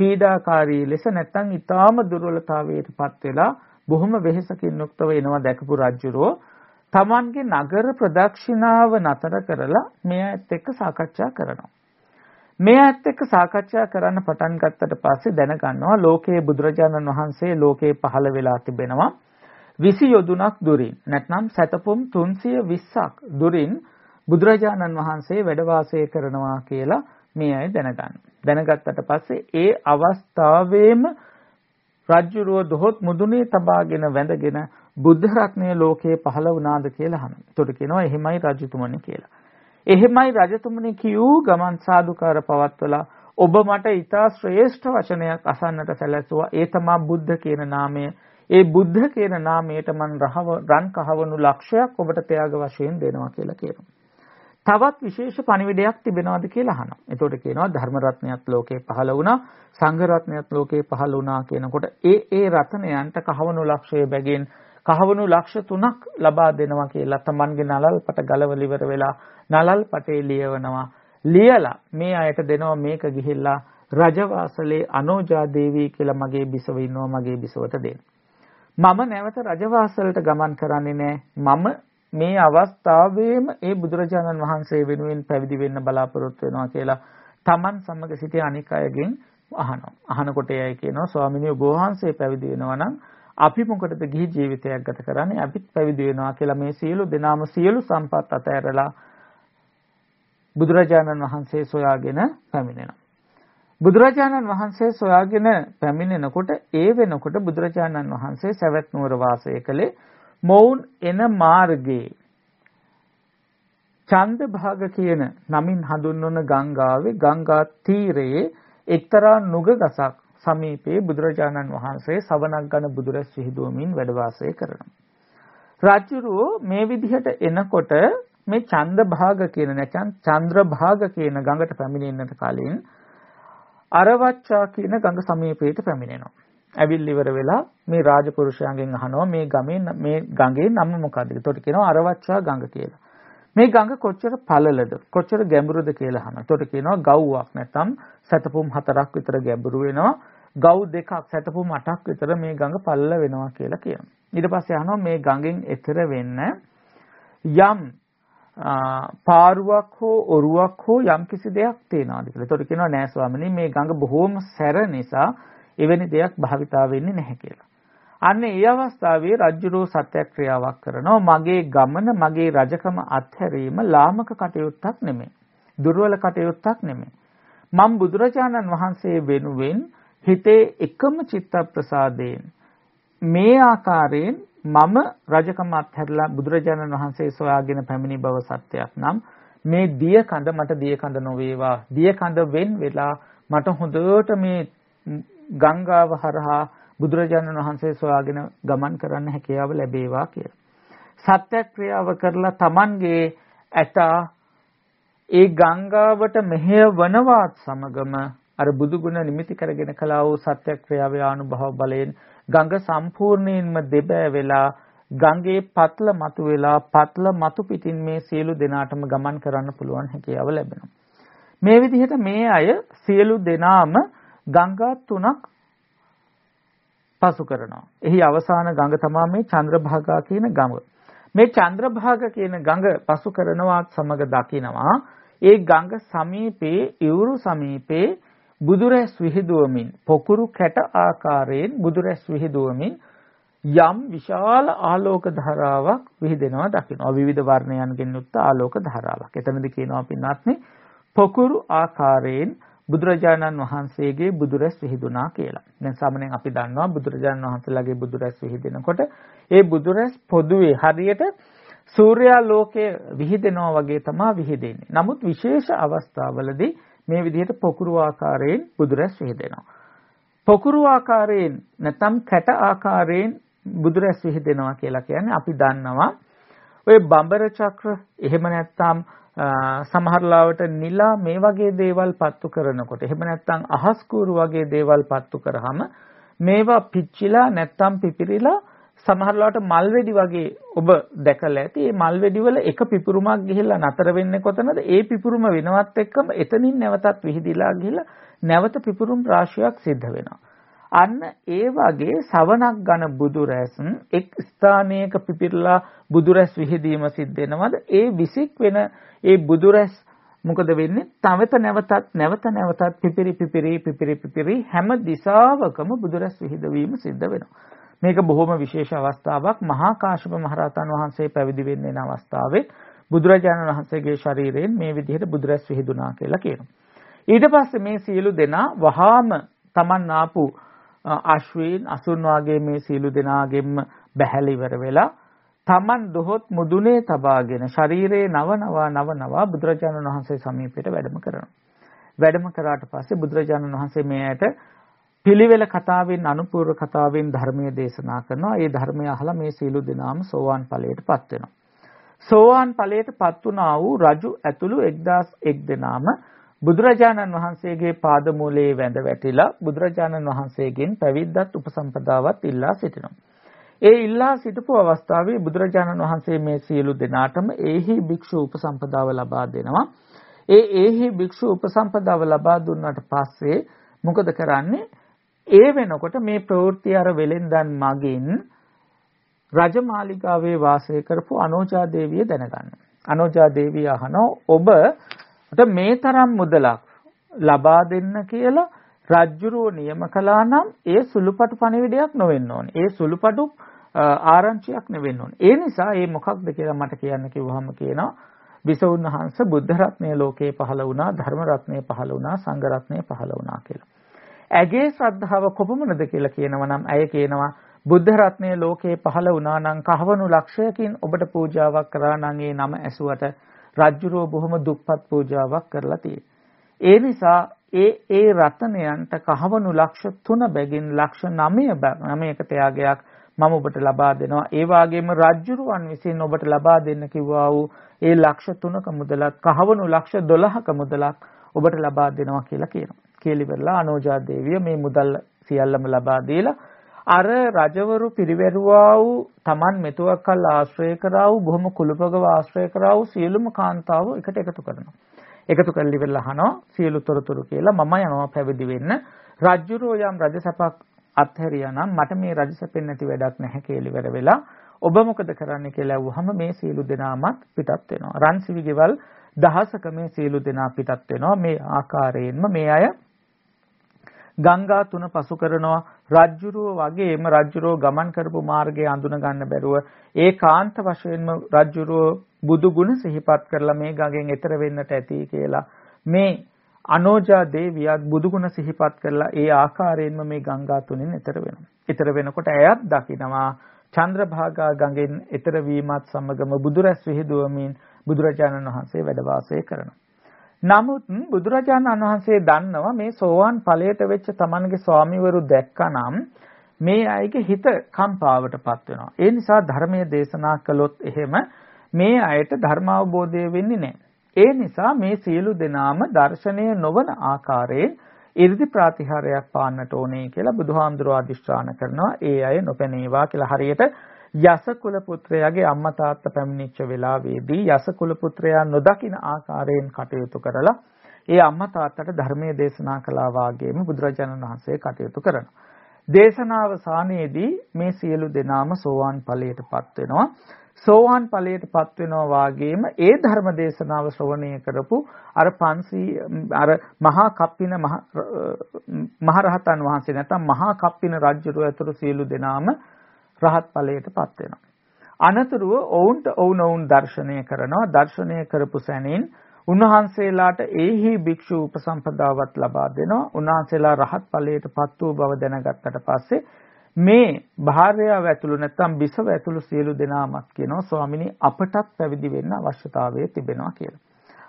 පීඩාකාරී ලෙස නැත්නම් ඊටාම දුර්වලතාවයටපත් වෙලා බොහොම වෙහෙසකින් යුක්තව එනවා දැකපු රජුරෝ තමන්ගේ නගර ප්‍රදක්ෂිනාව නතර කරලා මේ ඇත් එක්ක සාකච්ඡා කරනවා. මේ ඇත් එක්ක සාකච්ඡා කරන්න පටන් ගත්තට පස්සේ දැනගන්නවා ලෝකයේ බුදුරජාණන් වහන්සේ ලෝකේ පහළ වෙලා තිබෙනවා 20 යොදුනක් දුරින් නැත්නම් සතපොම් 320ක් දුරින් බුදුරජාණන් වහන්සේ වැඩ වාසය කරනවා කියලා මේ අය දැනගන්න. දැනගත්තට පස්සේ ඒ අවස්ථාවේම රජ්ජුරුව දොහොත් මුදුනේ තබාගෙන වැඳගෙන බුද්ධ රත්නය ලෝකේ පහළ වුණාද කියලා අහනවා. ඒකට කියනවා එහෙමයි රජතුමනි කියලා. එහෙමයි රජතුමනි කියූ ගමන් සාදුකාර පවත්වලා ඔබ මට ඊටා ශ්‍රේෂ්ඨ වචනයක් අසන්නට සැලැස්සුවා. ඒ තමා බුද්ධ කියන නාමය. ඒ බුද්ධ කියන නාමයට මන් රන් කහවණු ලක්ෂයක් ඔබට ත්‍යාග වශයෙන් දෙනවා කියලා කියනවා. තවත් විශේෂ පණිවිඩයක් තිබෙනවද කියලා අහනවා. එතකොට කියනවා ධර්ම රත්නයත් ලෝකේ පහළ වුණා, සංඝ රත්නයත් ලෝකේ පහළ වුණා කියනකොට ඒ ඒ රත්නයන්ට කහවණු ලක්ෂය බැගින් කහවණු ලක්ෂ 3ක් ලබා දෙනවා කියලා තමන්ගේ නලල් පට ගලවල ඉවර වෙලා නලල් පටේ ලියවනවා. ලියලා මේ අයට දෙනවා මේක ගිහිල්ලා රජවාසලේ අනෝජා දේවී කියලා මගේ බිසව ඉන්නවා මගේ බිසවට දෙන්න. මම නැවත රජවාසලට ගමන් කරන්නේ නැහැ. මම මේ අවස්ථාවේම ඒ බුදුරජාණන් වහන්සේ වෙනුවෙන් පැවිදි වෙන්න බලාපොරොත්තු වෙනවා කියලා තමන් සමග සිටි අනික් අයගෙන් අහනවා. අහනකොට එයයි කියනවා ස්වාමිනිය ඔබ වහන්සේ පැවිදි වෙනවා නම් අපි මොකටද ගිහි ජීවිතයක් ගත කරන්නේ? අපිත් පැවිදි වෙනවා කියලා මේ සියලු දෙනාම සියලු සම්පත් අතහැරලා බුදුරජාණන් වහන්සේ සොයාගෙන පැමිණෙනවා. බුදුරජාණන් වහන්සේ සොයාගෙන පැමිණෙනකොට ඒ වෙනකොට බුදුරජාණන් වහන්සේ සවැත් නුවර වාසය කළේ මොවුන් එන මාර්ගයේ ඡන්ද භාග කියන නමින් හඳුන්වන ගංගාවේ ගංගා තීරයේ එක්තරා නුග ගසක් සමීපයේ බුදුරජාණන් වහන්සේ සවනක් ගන බුදුරැස් විහිදුවමින් වැඩ වාසය කරනවා. රාජ්‍යරුව මේ විදිහට එනකොට මේ ඡන්ද භාග කියන නැත්නම් චන්ද්‍ර භාග කියන ගඟට පැමිණෙන්නට කලින් අරවච්චා කියන ගඟ සමීපයට පැමිණෙනවා. ඇවිල් ඉවර වෙලා මේ රාජපුරුෂයන්ගෙන් අහනවා මේ ගමේ මේ ගඟේ නම මොකද්ද? ඒකට කියනවා අරවච්චා ගඟ කියලා. මේ ගඟ කොච්චර පළලද කොච්චර ගැඹුරුද කියලා අහනවා. ඒකට කියනවා ගව්වක් නැත්නම් සතපුම් හතරක් විතර ගැඹුරු වෙනවා. ගව් දෙකක් සැතපුම් 8ක් විතර මේ ගඟ පල්ල වෙනවා කියලා කියනවා. ඊට පස්සේ අහනවා මේ ගඟෙන් එතර වෙන්න යම් පාරුවක් හෝ ඔරුවක් හෝ යම් කිසි දෙයක් තියනවාද කියලා. ඒතකොට කියනවා නෑ ස්වාමීනි මේ ගඟ බොහෝම සැර නිසා එවැනි දෙයක් භාවිතා වෙන්නේ නැහැ කියලා. අන්න ඒ අවස්ථාවේ රජ්ජුරෝ සත්‍යක්‍රියාවක් කරනවා මගේ ගමන මගේ රජකම අත්හැරීම ලාමක කටයුත්තක් නෙමෙයි. දුර්වල කටයුත්තක් නෙමෙයි. මම බුදුරජාණන් වහන්සේ වෙනුවෙන් හිතේ එකම චිත්ත ප්‍රසාදයෙන් මේ ආකාරයෙන් මම රජකම අත්හැරලා බුදුරජාණන් වහන්සේ සොයාගෙන පැමිණි බව සත්‍යයක් නම් මේ දිය කඳ මට දිය කඳ නොවේවා දිය කඳ වෙන් වෙලා මට හොඳට මේ ගංගාව හරහා බුදුරජාණන් වහන්සේ සොයාගෙන ගමන් කරන්න හැකියාව ලැබේවා කියලා. සත්‍යක්‍රියාව කරලා Tamanගේ ඇත ඒ ගංගාවට මෙහෙයවනවත් සමගම අර බුදු ගුණ නිමිති කරගෙන කළා වූ සත්‍යක්‍රියාවේ ආනුභව බලයෙන් ගඟ සම්පූර්ණයෙන්ම දෙබෑ වෙලා ගඟේ පත්ල මතු වෙලා පත්ල මතු පිටින් මේ සියලු දෙනාටම ගමන් කරන්න පුළුවන් හැකියාව ලැබෙනවා. මේ විදිහට මේ අය සියලු දෙනාම ගංගා තුනක් පසු කරනවා. එහි අවසාන ගඟ තමයි මේ චන්ද්‍රභාගා කියන ගඟ. මේ චන්ද්‍රභාග කියන ගඟ පසු කරනවත් සමග දකිනවා ඒ ගඟ සමීපේ ඉවුරු සමීපේ බුදුරැස් විහිදුවමින් පොකුරු කැට ආකාරයෙන් බුදුරැස් විහිදුවමින් යම් විශාල ආලෝක ධාරාවක් විහිදෙනවා දකිනවා විවිධ වර්ණයන්ගෙන් යුක්ත ආලෝක ධාරාවක්. එතනදී කියනවා පින්වත්නි පොකුරු ආකාරයෙන් බුදුරජාණන් වහන්සේගේ බුදුරැස් විහිදුනා කියලා. දැන් සාමාන්‍යයෙන් අපි දන්නවා බුදුරජාණන් වහන්සේලාගේ බුදුරැස් විහිදෙනකොට ඒ බුදුරැස් පොදුවේ හරියට සූර්යා ලෝකයේ විහිදෙනවා වගේ තමයි විහිදෙන්නේ. නමුත් විශේෂ අවස්ථාවලදී මේ විදිහට පොකුරු ආකාරයෙන් බුදුරැස් විහිදෙනවා. පොකුරු ආකාරයෙන් නැත්නම් කැට ආකාරයෙන් බුදුරැස් විහිදෙනවා කියලා කියන්නේ අපි දන්නවා ඔය බඹර චක්‍ර එහෙම නැත්නම් සමහර ලාවට නිලා මේ වගේ දේවල් පත්තු කරනකොට එහෙම නැත්නම් අහස් කූරු වගේ දේවල් පත්තු කරාම මේවා පිච්චිලා නැත්නම් පිපිරිලා සමහරලාට මල් වෙඩි වගේ ඔබ දැකලා ඇති. මේ මල් වෙඩි වල එක පිපුරුමක් ගිහිල්ලා නතර වෙන්නේ කොතනද? ඒ පිපුරුම වෙනවත් එක්කම එතනින් නැවතත් විහිදිලා ගිහිල්ලා නැවත පිපුරුම් රාශියක් සිද්ධ වෙනවා. අන්න ඒ වගේ සවනක් ගන බුදුරැස් එක් ස්ථානයක පිපිරලා බුදුරැස් විහිදීම සිද්ධ වෙනවද? ඒ විසික් වෙන ඒ බුදුරැස් මොකද වෙන්නේ? තවත නැවතත් නැවත නැවතත් පිපිරි පිපිරි පිපිරි පිපිරි හැම දිශාවකම බුදුරැස් විහිදවීම සිද්ධ වෙනවා. මේක බොහොම විශේෂ අවස්ථාවක්. මහා කාශ්‍යප මහරහතන් වහන්සේ පැවිදි වෙන්න යන අවස්ථාවේ බුදුරජාණන් වහන්සේගේ ශරීරයෙන් මේ විදිහට බුදුරැස් විහිදුනා කියලා කියනවා. ඊට පස්සේ මේ සියලු දෙනා වහාම Taman ආපු අශ්වීන් අසුන් වාගේ මේ සියලු දෙනාගෙම බැහැල ඉවර වෙලා Taman දොහොත් මුදුනේ තබාගෙන ශරීරයේ නව නවා නව නවා බුදුරජාණන් වහන්සේ සමීපයට වැඩම කරනවා. වැඩම කරාට පස්සේ බුදුරජාණන් වහන්සේ මේ ඇයට පිළිවෙල කතාවෙන් අනුපූර්ව කතාවෙන් ධර්මයේ දේශනා කරනවා. ඒ ධර්මය අහලා මේ සීල දෙනාම සෝවාන් ඵලයටපත් වෙනවා. සෝවාන් ඵලයටපත් වුණා වූ රජු ඇතුළු 1001 දෙනාම බුදුරජාණන් වහන්සේගේ පාදමූලයේ වැඳ වැටිලා බුදුරජාණන් වහන්සේගෙන් පැවිද්දත් උපසම්පදාවත් ඉල්ලා සිටිනවා. ඒ ඉල්ලා සිටපු අවස්ථාවේ බුදුරජාණන් වහන්සේ මේ සියලු දෙනාටම ඒහි භික්ෂු උපසම්පදාව ලබා දෙනවා. ඒ ඒහි භික්ෂු උපසම්පදාව ලබා දුන්නාට පස්සේ මොකද කරන්නේ? ඒ වෙනකොට මේ ප්‍රවෘත්ති අර වෙලෙන්දන් මගින් රජමාලිගාවේ වාසය කරපු අනෝජා දේවිය දැනගන්න. අනෝජා දේවිය අහනවා ඔබ ට මේ තරම් මුදලක් ලබා දෙන්න කියලා රජ්ජුරුව නියම කළා නම් ඒ සුළුපටු පණිවිඩයක් නොවෙන්න ඕනේ. ඒ සුළුපටු ආරංචියක් නෙවෙන්න ඕනේ. ඒ නිසා ඒ මොකක්ද කියලා මට කියන්න කිව්වහම කියනවා විසවුන් වහන්සේ බුද්ධ රත්නය ලෝකේ පහළ වුණා, ධර්ම රත්නය පහළ වුණා, සංඝ රත්නය පහළ වුණා කියලා. ඇගේ ශ්‍රද්ධාව කොපමණද කියලා කියනවා නම් ඇය කියනවා බුද්ධ රත්නය ලෝකේ පහළ වුණා නම් කහවණු ලක්ෂයකින් ඔබට පූජාවක් කරා නම් ඒ නම ඇසුවට රජ්ජුරුව බොහොම දුප්පත් පූජාවක් කරලා තියෙනවා. ඒ නිසා ඒ ඒ රතනයන්ට කහවණු ලක්ෂ 3 බැගින් ලක්ෂ 9 9ක ත්‍යාගයක් මම ඔබට ලබා දෙනවා. ඒ වගේම රජ්ජුරුවන් විසින් ඔබට ලබා දෙන්න කිව්වා වූ ඒ ලක්ෂ 3ක මුදලත් කහවණු ලක්ෂ 12ක මුදලක් ඔබට ලබා දෙනවා කියලා කියනවා. කේලිවරලා අනෝජා දේවිය මේ මුදල් සියල්ලම ලබා දීලා අර රජවරු පිරිවැරුවා වූ Taman මෙතුවක් කල් ආශ්‍රය කරා වූ බොහොම කුලපගව ආශ්‍රය කරා වූ සියලුම කාන්තාව එකට එකතු කරනවා. එකතු කරලි වෙලා අහනවා සියලු තොරතුරු කියලා මම යනවා පැවිදි වෙන්න. රජ්ජුරෝ යම් රජසපක් අත්හැරියා නම් මට මේ රජසපෙන් නැති වැඩක් නැහැ කියලා වෙලා ඔබ මොකද කරන්න කියලා ඇහුවහම මේ සියලු දෙනාමත් පිටත් වෙනවා. රන්සිවි ගෙවල් දහසක මේ සියලු දෙනා පිටත් වෙනවා. මේ ආකාරයෙන්ම මේ අය ගංගා තුන පසු කරනවා රජ්ජුරුව වගේම රජ්ජුරුව ගමන් කරපු මාර්ගය අඳුන ගන්න බැරුව ඒකාන්ත වශයෙන්ම රජ්ජුරුව බුදු ගුණ සිහිපත් කරලා මේ ගඟෙන් එතර වෙන්නට ඇති කියලා මේ අනෝජා දේවියත් බුදු ගුණ සිහිපත් කරලා ඒ ආකාරයෙන්ම මේ ගංගා තුනෙන් එතර වෙනවා. එතර වෙනකොට ඇයත් දකිනවා චන්ද්‍රභාගා ගඟෙන් එතර වීමත් සමගම බුදුරැස් විහිදුවමින් බුදුරජාණන් වහන්සේ වැඩ වාසය කරනවා. නමුත් බුදුරජාණන් වහන්සේ දන්නවා මේ සෝවාන් ඵලයට වෙච්ච තමන්ගේ ස්වාමිවරු දැක්කනම් මේ අයගේ හිත කම්පාවටපත් වෙනවා. ඒ නිසා ධර්මයේ දේශනා කළොත් එහෙම මේ අයට ධර්මාවබෝධය වෙන්නේ නැහැ. ඒ නිසා මේ සියලු දෙනාම දර්ශනය නොවන ආකාරයෙන් 이르දි ප්‍රාතිහාරයක් පාන්නට ඕනේ කියලා බුදුහාමුදුරුවෝ අදිෂ්ඨාන කරනවා. ඒ අය නොපැනේවා කියලා හරියට යසකුල පුත්‍රයාගේ අම්මා තාත්තා පැමිණිච්ච වෙලාවේදී යසකුල පුත්‍රයා නොදකින ආකාරයෙන් කටයුතු කරලා ඒ අම්මා තාත්තට ධර්මයේ දේශනා කළා වාගේම බුදුරජාණන් වහන්සේ කටයුතු කරනවා. දේශනාව සානයේදී මේ සියලු දෙනාම සෝවාන් ඵලයටපත් වෙනවා. සෝවාන් ඵලයටපත් වෙනවා වාගේම ඒ ධර්ම දේශනාව ශ්‍රවණය කරපු අර 500 අර මහා කප්පින මහරහතන් වහන්සේ නැත්නම් මහා කප්පින රජුරු ඇතුළු සියලු දෙනාම රහත් ඵලයටපත් වෙනවා. අනතුරුව ඔවුන්ට ඔවුනොවුන් දර්ශනය කරනවා දර්ශනය කරපු සැනින් උන්වහන්සේලාට ඒහි භික්ෂු උපසම්පදාවත් ලබා දෙනවා. උන්වහන්සේලා රහත් ඵලයටපත් වූ බව දැනගත්තට පස්සේ මේ භාර්යාව ඇතුළු නැත්නම් බිසව ඇතුළු සියලු දෙනාමත් කියනවා ස්වාමිනී අපටත් පැවිදි වෙන්න අවශ්‍යතාවය තිබෙනවා කියලා.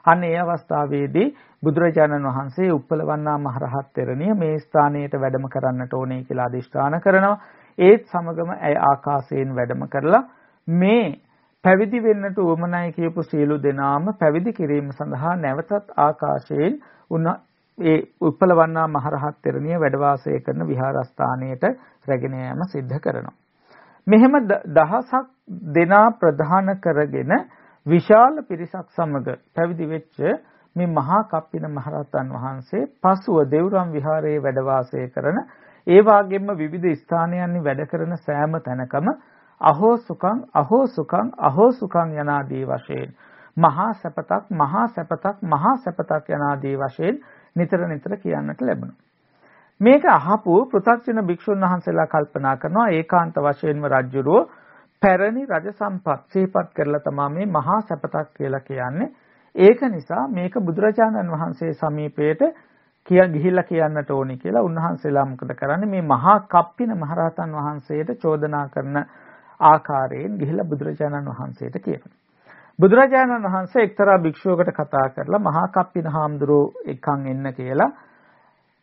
අන්න ඒ අවස්ථාවේදී බුදුරජාණන් වහන්සේ උප්පලවන්නා මහරහත් තෙරණිය මේ ස්ථානයට වැඩම කරන්නට ඕනේ කියලා අදිෂ්ඨාන කරනවා. ඒත් සමගම ඇය ආකාශයෙන් වැඩම කරලා මේ පැවිදි වෙන්නට උවමනයි කියපු සියලු දෙනාම පැවිදි කිරීම සඳහා නැවතත් ආකාශයෙන් උන ඒ උප්පලවන්නා මහරහත් තෙරණිය වැඩ වාසය කරන විහාරස්ථානයට රැගෙන යාම සිද්ධ කරනවා. මෙහෙම දහසක් දෙනා ප්‍රධාන කරගෙන විශාල පිරිසක් සමග පැවිදි වෙච්ච මේ මහා කප්පින මහරහතන් වහන්සේ පසුව දෙව්රම් විහාරයේ වැඩ වාසය කරන ඒ වාගෙම විවිධ ස්ථානයන්හි වැඩ කරන සෑම තැනකම අහෝ සුඛං අහෝ සුඛං අහෝ සුඛං යනාදී වශයෙන් මහා සැපතක් මහා සැපතක් මහා සැපතක් යනාදී වශයෙන් නිතර නිතර කියන්නට ලැබුණා. මේක අහපු පෘථග්ජන භික්ෂුන් වහන්සේලා කල්පනා කරනවා ඒකාන්ත වශයෙන්ම රජුරෝ පැරණි රජ සම්පත් සිහිපත් කරලා තමයි මේ මහා සැපතක් කියලා කියන්නේ. ඒක නිසා මේක බුදුරජාණන් වහන්සේ සමීපයට කිය ගිහිල්ලා කියන්නට ඕනි කියලා උන්වහන්සේලා මොකද කරන්නේ මේ මහා කප්පින මහරහතන් වහන්සේට චෝදනා කරන ආකාරයෙන් ගිහිල්ලා බුදුරජාණන් වහන්සේට කියනවා. බුදුරජාණන් වහන්සේ එක්තරා භික්ෂුවකට කතා කරලා මහා කප්පින හාමුදුරුවෝ එක්කන් එන්න කියලා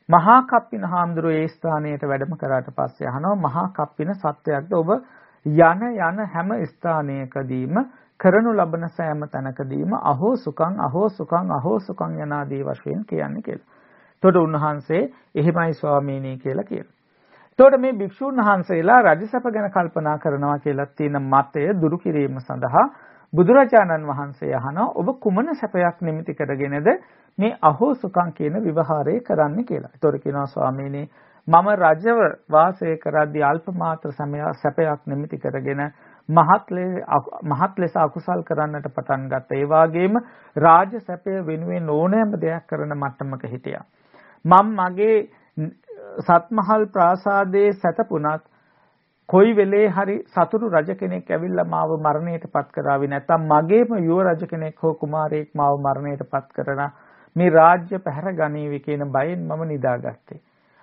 මහා කප්පින හාමුදුරුවෝ ඒ ස්ථානයට වැඩම කරාට පස්සේ අහනවා මහා කප්පින සත්‍යයක්ද ඔබ යන යන හැම ස්ථානයකදීම කරනු ලබන සෑම තැනකදීම අහෝ සුඛං අහෝ සුඛං අහෝ සුඛං යනාදී වශයෙන් කියන්නේ කියලා. එතකොට උන්වහන්සේ එහෙමයි ස්වාමීනි කියලා කියනවා. එතකොට මේ භික්ෂුන් වහන්සේලා රජසැප ගැන කල්පනා කරනවා කියලා තියෙන මතය දුරු කිරීම සඳහා බුදුරජාණන් වහන්සේ අහනවා ඔබ කුමන සැපයක් නිමිති කරගෙනද මේ අහෝ සුඛං කියන විවහාරය කරන්නේ කියලා. ඒතොර කියනවා ස්වාමීනි මම රජව වාසය කරද්දී අල්ප මාත්‍ර සැපයක් නිමිති කරගෙන මහත් ලෙස අකුසල් කරන්නට පටන් ගත්තා. ඒ වගේම රාජ සැපය වෙනුවෙන් ඕනෑම දෙයක් කරන මට්ටමක හිටියා. මම මගේ සත්මහල් ප්‍රාසාදයේ සැතපුණත් කොයි වෙලේ හරි සතුරු රජ කෙනෙක් ඇවිල්ලා මාව මරණයට පත් කරાવી නැත්නම් මගේම යුව රජ කෙනෙක් හෝ කුමාරයෙක් මාව මරණයට පත් කරන මේ රාජ්‍ය පැහැර ගනීවි කියන බයෙන් මම නිදාගත්තේ.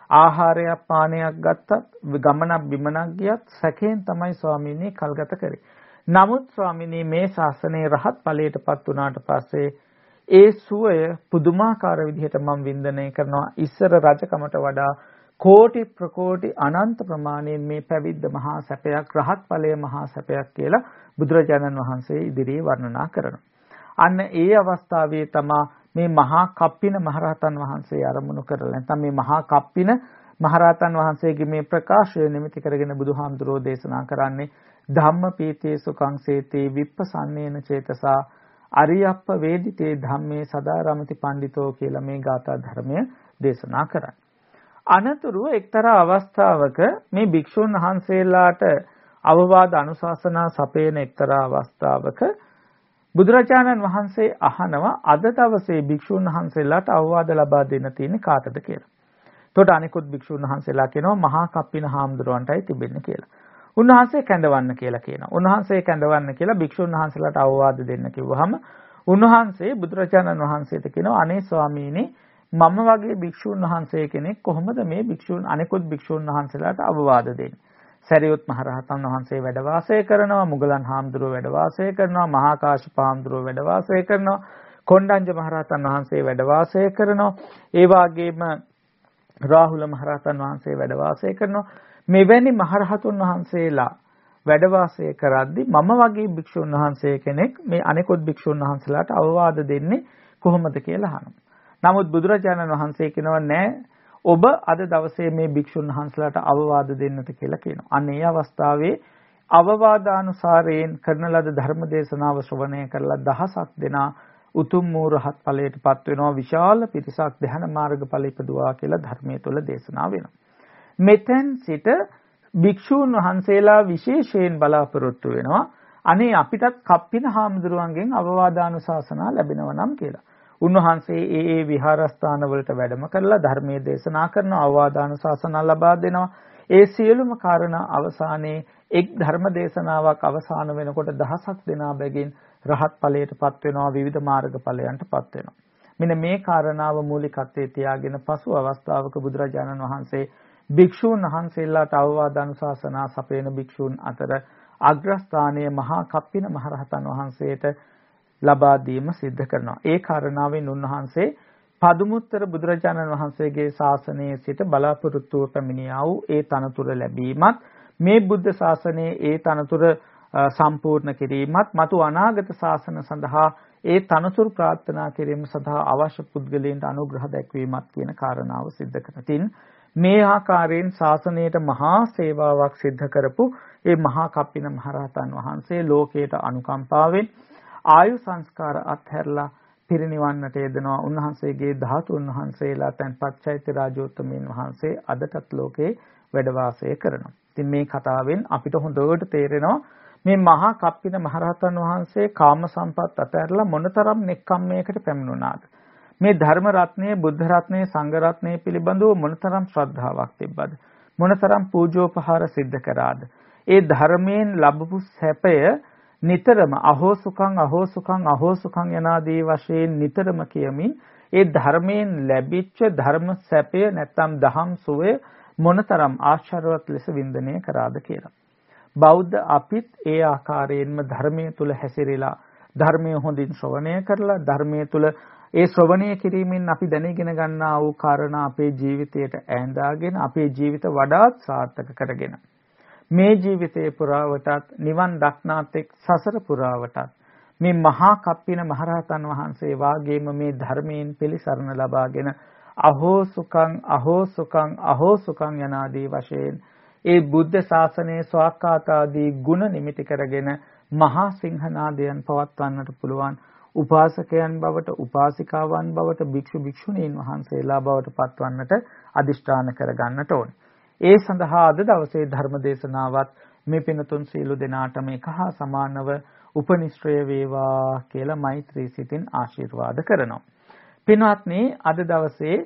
ආහාරයක් පානයක් ගත්තත් ගමනක් බිමනක් ගියත් සැකයෙන් තමයි ස්වාමීනි කල්ගත කරේ. නමුත් ස්වාමීනි මේ ශාසනයේ රහත් ඵලයටපත් වුණාට පස්සේ ඒ සුවය පුදුමාකාර විදිහට මම වින්දනය කරනවා ඉස්සර රජකමට වඩා කෝටි ප්‍රකෝටි අනන්ත ප්‍රමාණයෙන් මේ පැවිද්ද මහා සැපයක් රහත් ඵලය මහා සැපයක් කියලා බුදුරජාණන් වහන්සේ ඉදිරියේ වර්ණනා කරනවා. අන්න ඒ අවස්ථාවේ තමා මේ මහා කප්පින මහරහතන් වහන්සේ ආරමුණු කරලා නැත්නම් මේ මහා කප්පින මහරහතන් වහන්සේගේ මේ ප්‍රකාශය නිමිති කරගෙන බුදුහාමුදුරෝ දේශනා කරන්නේ ධම්ම පීතේ සුඛං සේතේ විප්පසන්නේන චේතසා අරියප්ප වේදිතේ ධම්මේ සදාරමති පණ්ඩිතෝ කියලා මේ ගාථා ධර්මය දේශනා කරන්නේ. අනතුරු එක්තරා අවස්ථාවක මේ භික්ෂුන් වහන්සේලාට අවවාද අනුශාසනා සපයන එක්තරා අවස්ථාවක බුදුරජාණන් වහන්සේ අහනවා අද දවසේ භික්ෂුන් වහන්සේලාට අවවාද ලබා දෙන්න තියෙන්නේ කාටද කියලා. එතකොට අනිකුත් භික්ෂුන් වහන්සේලා කියනවා මහා කප්පින හාමුදුරුවන්ටයි තිබෙන්නේ කියලා. උන්වහන්සේ කැඳවන්න කියලා කියනවා. උන්වහන්සේ කැඳවන්න කියලා භික්ෂුන් වහන්සේලාට අවවාද දෙන්න කිව්වහම උන්වහන්සේ බුදුරජාණන් වහන්සේට කියනවා අනේ ස්වාමීනි මම වගේ භික්ෂුන් වහන්සේ කෙනෙක් කොහොමද මේ භික්ෂුන් අනෙකුත් භික්ෂුන් වහන්සේලාට අවවාද දෙන්නේ? සරියොත් මහරහතන් වහන්සේ වැඩ වාසය කරනවා, මුගලන් හාමුදුරුවෝ වැඩ වාසය කරනවා, මහා කාශ්‍යප හාමුදුරුවෝ වැඩ වාසය කරනවා, කොණ්ඩඤ්ඤ මහරහතන් වහන්සේ වැඩ වාසය කරනවා. ඒ වගේම රාහුල මහරහතන් වහන්සේ වැඩ වාසය කරනවා. මෙවැනි මහරහතුන් වහන්සේලා වැඩ වාසය කරද්දී මම වගේ භික්ෂුන් වහන්සේ කෙනෙක් මේ අනෙකුත් භික්ෂුන් වහන්සේලාට අවවාද දෙන්නේ කොහොමද කියලා අහනවා. නමුත් බුදුරජාණන් වහන්සේ කියනවා නෑ ඔබ අද දවසේ මේ භික්ෂුන් වහන්සේලාට අවවාද දෙන්නට කියලා කියනවා. අන්න ඒ අවස්ථාවේ අවවාදානුසාරයෙන් කරන ලද ධර්ම දේශනාව ශ්‍රවණය කරලා දහසක් දෙනා උතුම් වූ රහත් ඵලයටපත් වෙනවා විශාල පිරිසක් ධ්‍යාන මාර්ගඵල ඉපදුවා කියලා ධර්මයේ තුල දේශනා වෙනවා. මෙතෙන් සිට භික්ෂූන් වහන්සේලා විශේෂයෙන් බලාපොරොත්තු වෙනවා අනේ අපිටත් කප්පින හාමුදුරුවන්ගෙන් අවවාදානුශාසනා ලැබෙනවා නම් කියලා. උන්වහන්සේ ඒ ඒ විහාරස්ථාන වලට වැඩම කරලා ධර්මයේ දේශනා කරන අවවාදාන ශාසනා ලබා දෙනවා. ඒ සියලුම කාරණා අවසානයේ එක් ධර්ම දේශනාවක් අවසාන වෙනකොට දහසක් දෙනා බැගින් රහත් ඵලයටපත් වෙනවා විවිධ මාර්ග ඵලයන්ටපත් වෙනවා. මෙන්න මේ කාරණාව මූලිකත්වයේ තියාගෙන පසු අවස්ථාවක බුදුරජාණන් වහන්සේ භික්ෂූන් වහන්සේලාට අවවාද අනුශාසනා සපයන භික්ෂූන් අතර අග්‍රස්ථානීය මහා කප්පින මහරහතන් වහන්සේට ලබා දීම සිද්ධ කරනවා. ඒ කාරණාවෙන් උන්වහන්සේ පදුමුත්තර බුදුරජාණන් වහන්සේගේ ශාසනයේ සිට බලාපොරොත්තුව පැමිණියා වූ ඒ තනතුර ලැබීමත් මේ බුද්ධ ශාසනයේ ඒ තනතුර සම්පූර්ණ කිරීමත් මතු අනාගත ශාසන සඳහා ඒ තනතුරු ප්‍රාර්ථනා කිරීම සඳහා අවශ්‍ය පුද්ගලයන්ට අනුග්‍රහ දැක්වීමත් කියන කාරණාව සිද්ධ කරතින් මේ ආකාරයෙන් ශාසනයට මහා සේවාවක් සිද්ධ කරපු ඒ මහා කප්පින මහරහතන් වහන්සේ ලෝකයට අනුකම්පාවෙන් ආයු සංස්කාර අත්හැරලා පිරිනිවන්නට යෙදෙනවා. උන්වහන්සේගේ ධාතුන් වහන්සේලා තැන්පත් චෛත්‍ය රාජෝත්තමීන් වහන්සේ අදටත් ලෝකේ වැඩ වාසය කරනවා. ඉතින් මේ කතාවෙන් අපිට හොඳට තේරෙනවා මේ මහා කප්පින මහරහතන් වහන්සේ කාම සම්පත් අතහැරලා මොනතරම් නෙක්ඛම්මයකට පැමිණුණාද? මේ ධර්ම රත්නයේ බුද්ධ රත්නයේ සංඝ රත්නයේ පිළිබඳව මොනතරම් ශ්‍රද්ධාවක් තිබ්බද? මොනතරම් පූජෝපහාර සිද්ධ කරාද? ඒ ධර්මයෙන් ලැබපු සැපය නිතරම අහෝසුකං අහෝසුකං අහෝසුකං යනාදී වශයෙන් නිතරම කියමින් ඒ ධර්මයෙන් ලැබිච්ච ධර්ම සැපය නැත්නම් දහම් සුවය මොනතරම් ආශ්චර්යවත් ලෙස වින්දනය කරාද කියලා. බෞද්ධ අපිත් ඒ ආකාරයෙන්ම ධර්මයේ තුල හැසිරෙලා ධර්මය හොඳින් ශ්‍රවණය කරලා ධර්මයේ තුල ඒ ශ්‍රවණය කිරීමෙන් අපි දැනගෙන ගන්නා වූ කාරණා අපේ ජීවිතයට ඈඳාගෙන අපේ ජීවිත වඩාත් සාර්ථක කරගෙන. මේ ජීවිතයේ පුරාවටත් නිවන් දක්නාත් එක් සසර පුරාවටත් මේ මහා කප්පින මහරහතන් වහන්සේ වාගේම මේ ධර්මයෙන් පිළිසරණ ලබාගෙන අහෝ සුඛං අහෝ සුඛං අහෝ සුඛං යනාදී වශයෙන් ඒ බුද්ධ ශාසනයේ ස්වාක්කාතාදී ගුණ නිමිති කරගෙන මහා සිංහනාදයන් පවත්වන්නට පුළුවන් උපාසකයන් බවට උපාසිකාවන් බවට භික්ෂු භික්ෂුණීන් වහන්සේලා බවට පත්වන්නට අදිෂ්ඨාන කරගන්නට ඕනේ. ඒ සඳහා අද දවසේ ධර්ම දේශනාවත් මේ පිනතුන් සීල දෙනාටම එක හා සමානව උපනිශ්‍රය වේවා කියලා මෛත්‍රී සිතින් ආශිර්වාද කරනවා. පින්වත්නි අද දවසේ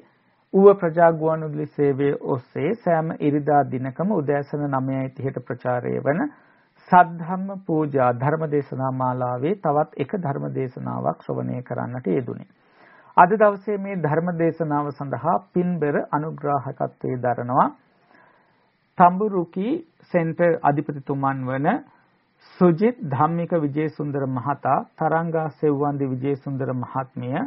ඌව ප්‍රජා ගුවන්විදුලි සේවයේ ඔස්සේ සෑම ඉරිදා දිනකම උදෑසන 9:30ට ප්‍රචාරය වන සද්ධම්ම පූජා ධර්ම දේශනා මාලාවේ තවත් එක ධර්ම දේශනාවක් ශ්‍රවණය කරන්නට යෙදුනේ. අද දවසේ මේ ධර්ම දේශනාව සඳහා පින්බර අනුග්‍රාහකත්වයේ දරනවා තඹුරුකි සෙන්ටර් අධිපතිතුමන් වන සුජිත් ධම්මික විජේසුන්දර මහතා තරංගා සෙව්වන්දි විජේසුන්දර මහත්මිය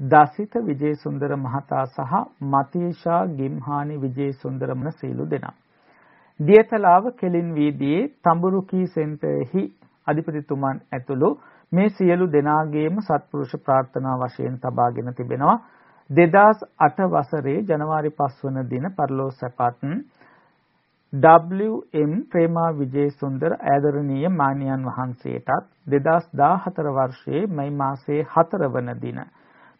දසිත විජේසුන්දර මහතා සහ මතීෂා ගිම්හානි විජේසුන්දර මන සීලු දෙනා. දියතලාව කෙලින් වීදියේ තඹුරුකී සෙන්ටරෙහි අධිපතිතුමන් ඇතුළු මේ සියලු දෙනාගේම සත්පුරුෂ ප්‍රාර්ථනා වශයෙන් තබාගෙන තිබෙනවා. 2008 වසරේ ජනවාරි 5 වන දින පරලෝසපත් WM ප්‍රේමා විජේසුන්දර ආදරණීය මාන්‍යයන් වහන්සේටත් 2014 වර්ෂයේ මැයි මාසයේ 4 වන දින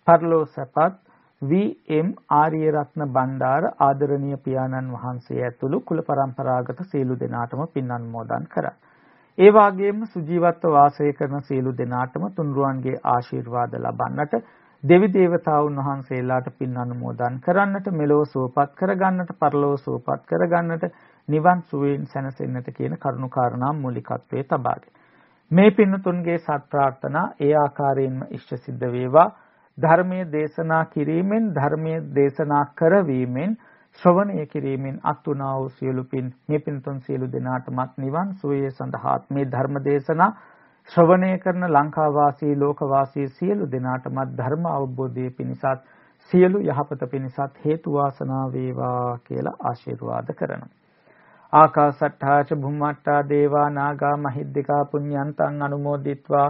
පරලෝ සැපත් වී.එම්. ආර්යරත්න බණ්ඩාර ආදරණීය පියාණන් වහන්සේ ඇතුළු කුල પરම්පරාගත සීලු දෙනාටම පින් අනුමෝදන් කරා. ඒ වාගේම සුජීවත්ව වාසය කරන සීලු දෙනාටම තුන්රුවන්ගේ ආශිර්වාද ලබන්නට දෙවි දේවතාවුන් වහන්සේලාට පින් අනුමෝදන් කරන්නට මෙලොව සුවපත් කරගන්නට පරලොව සුවපත් කරගන්නට නිවන් සුවයෙන් සැනසෙන්නට කියන කරුණු කාරණා මූලිකත්වයේ තබාගෙන මේ පින්නතුන්ගේ සත් ප්‍රාර්ථනා ඒ ආකාරයෙන්ම ඉෂ්ට සිද්ධ වේවා ධර්මයේ දේශනා කිරීමෙන් ධර්මයේ දේශනා කරවීමෙන් ශ්‍රවණය කිරීමෙන් අත්ුණා වූ සියලු පින් මේ පින්තුන් සියලු දෙනාටමත් නිවන් සුවය සඳහාත් මේ ධර්ම දේශනා ශ්‍රවණය කරන ලංකා වාසී ලෝක වාසී සියලු දෙනාටමත් ධර්ම අවබෝධය පිණිසත් සියලු යහපත පිණිසත් හේතු වාසනා වේවා කියලා ආශිර්වාද කරනවා. ආකාසට්ඨා ච භුම්මට්ටා දේවා නාග මහිද්దికා පුඤ්ඤන්තං අනුමෝදිත්වා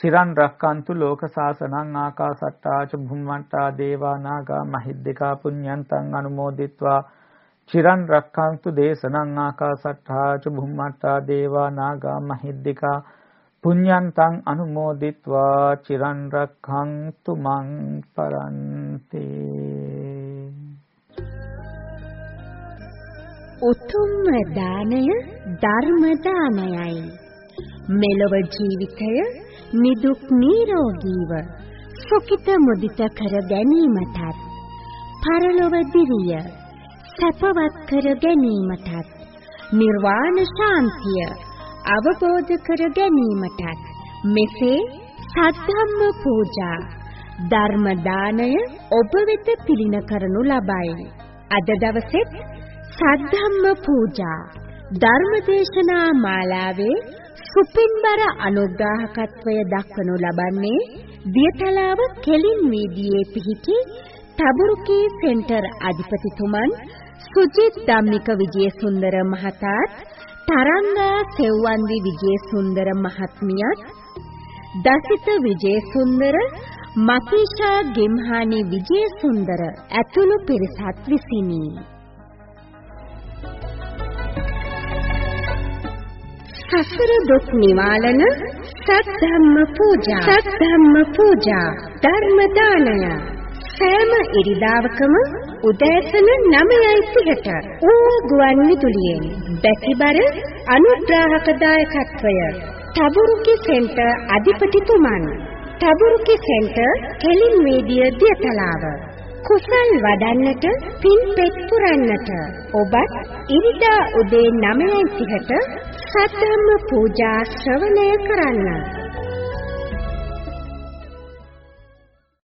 චිරන් රක්칸තු ලෝක සාසනං ආකාසට්ටා ච භුම්මට්ටා දේවා නාග මහිද්దికා පුඤ්ඤන්තං අනුමෝදිත්වා චිරන් රක්칸තු දේශනං ආකාසට්ටා ච භුම්මට්ටා දේවා නාග මහිද්దికා පුඤ්ඤන්තං අනුමෝදිත්වා චිරන් රක්칸තු මං පරන්තේ. උතුම් දානය ධර්ම දානයයි මෙලොව ජීවිතය නිදුක් නිරෝගීව සුඛිත මුදිත කර ගැනීමටත් පරලොව දිවිය සැපවත් කර ගැනීමටත් නිර්වාණ ශාන්තිය අවබෝධ කර ගැනීමටත් මෙසේ සද්ධම්ම පූජා ධර්ම දානය ඔබ වෙත පිළින කරනු ලබයි. අද දවසෙත් සද්ධම්ම පූජා ධර්මදේශනා මාලාවේ සුපින්බර අනුග්‍රාහකත්වය දක්වනු ලබන්නේ දියතලාව කෙලින් වීදියේ පිහිටි තබුරුකී සෙන්ටර් අධිපතිතුමන් සුජිත් ධම්මික විජේසුන්දර මහතාත් තරංගා සෙව්වන්දි විජේසුන්දර මහත්මියත් දසිත විජේසුන්දර මකීෂා ගෙම්හානි විජේසුන්දර ඇතුළු පිරිසත් විසිනි. සසර දුක් නිවාලන සද්ධම්ම පූජා. සද්ධම්ම පූජා. ධර්ම දානය. සෑම ඉරිදාවකම උදෑසන 9:30ට ඌව ගුවන් විදුලියෙන්. බැතිබර අනුග්‍රාහක දායකත්වය තබුරුකි සෙන්ටර් අධිපතිතුමන්. තබුරුකි සෙන්ටර් ටෙලිමීඩියා දියතලාව. කුසල් වඩන්නට පින් පෙත් පුරන්නට. ඔබත් ඉරිදා උදේ 9:30ට සද්ධම්ම පූජා ශ්‍රවණය කරන්න.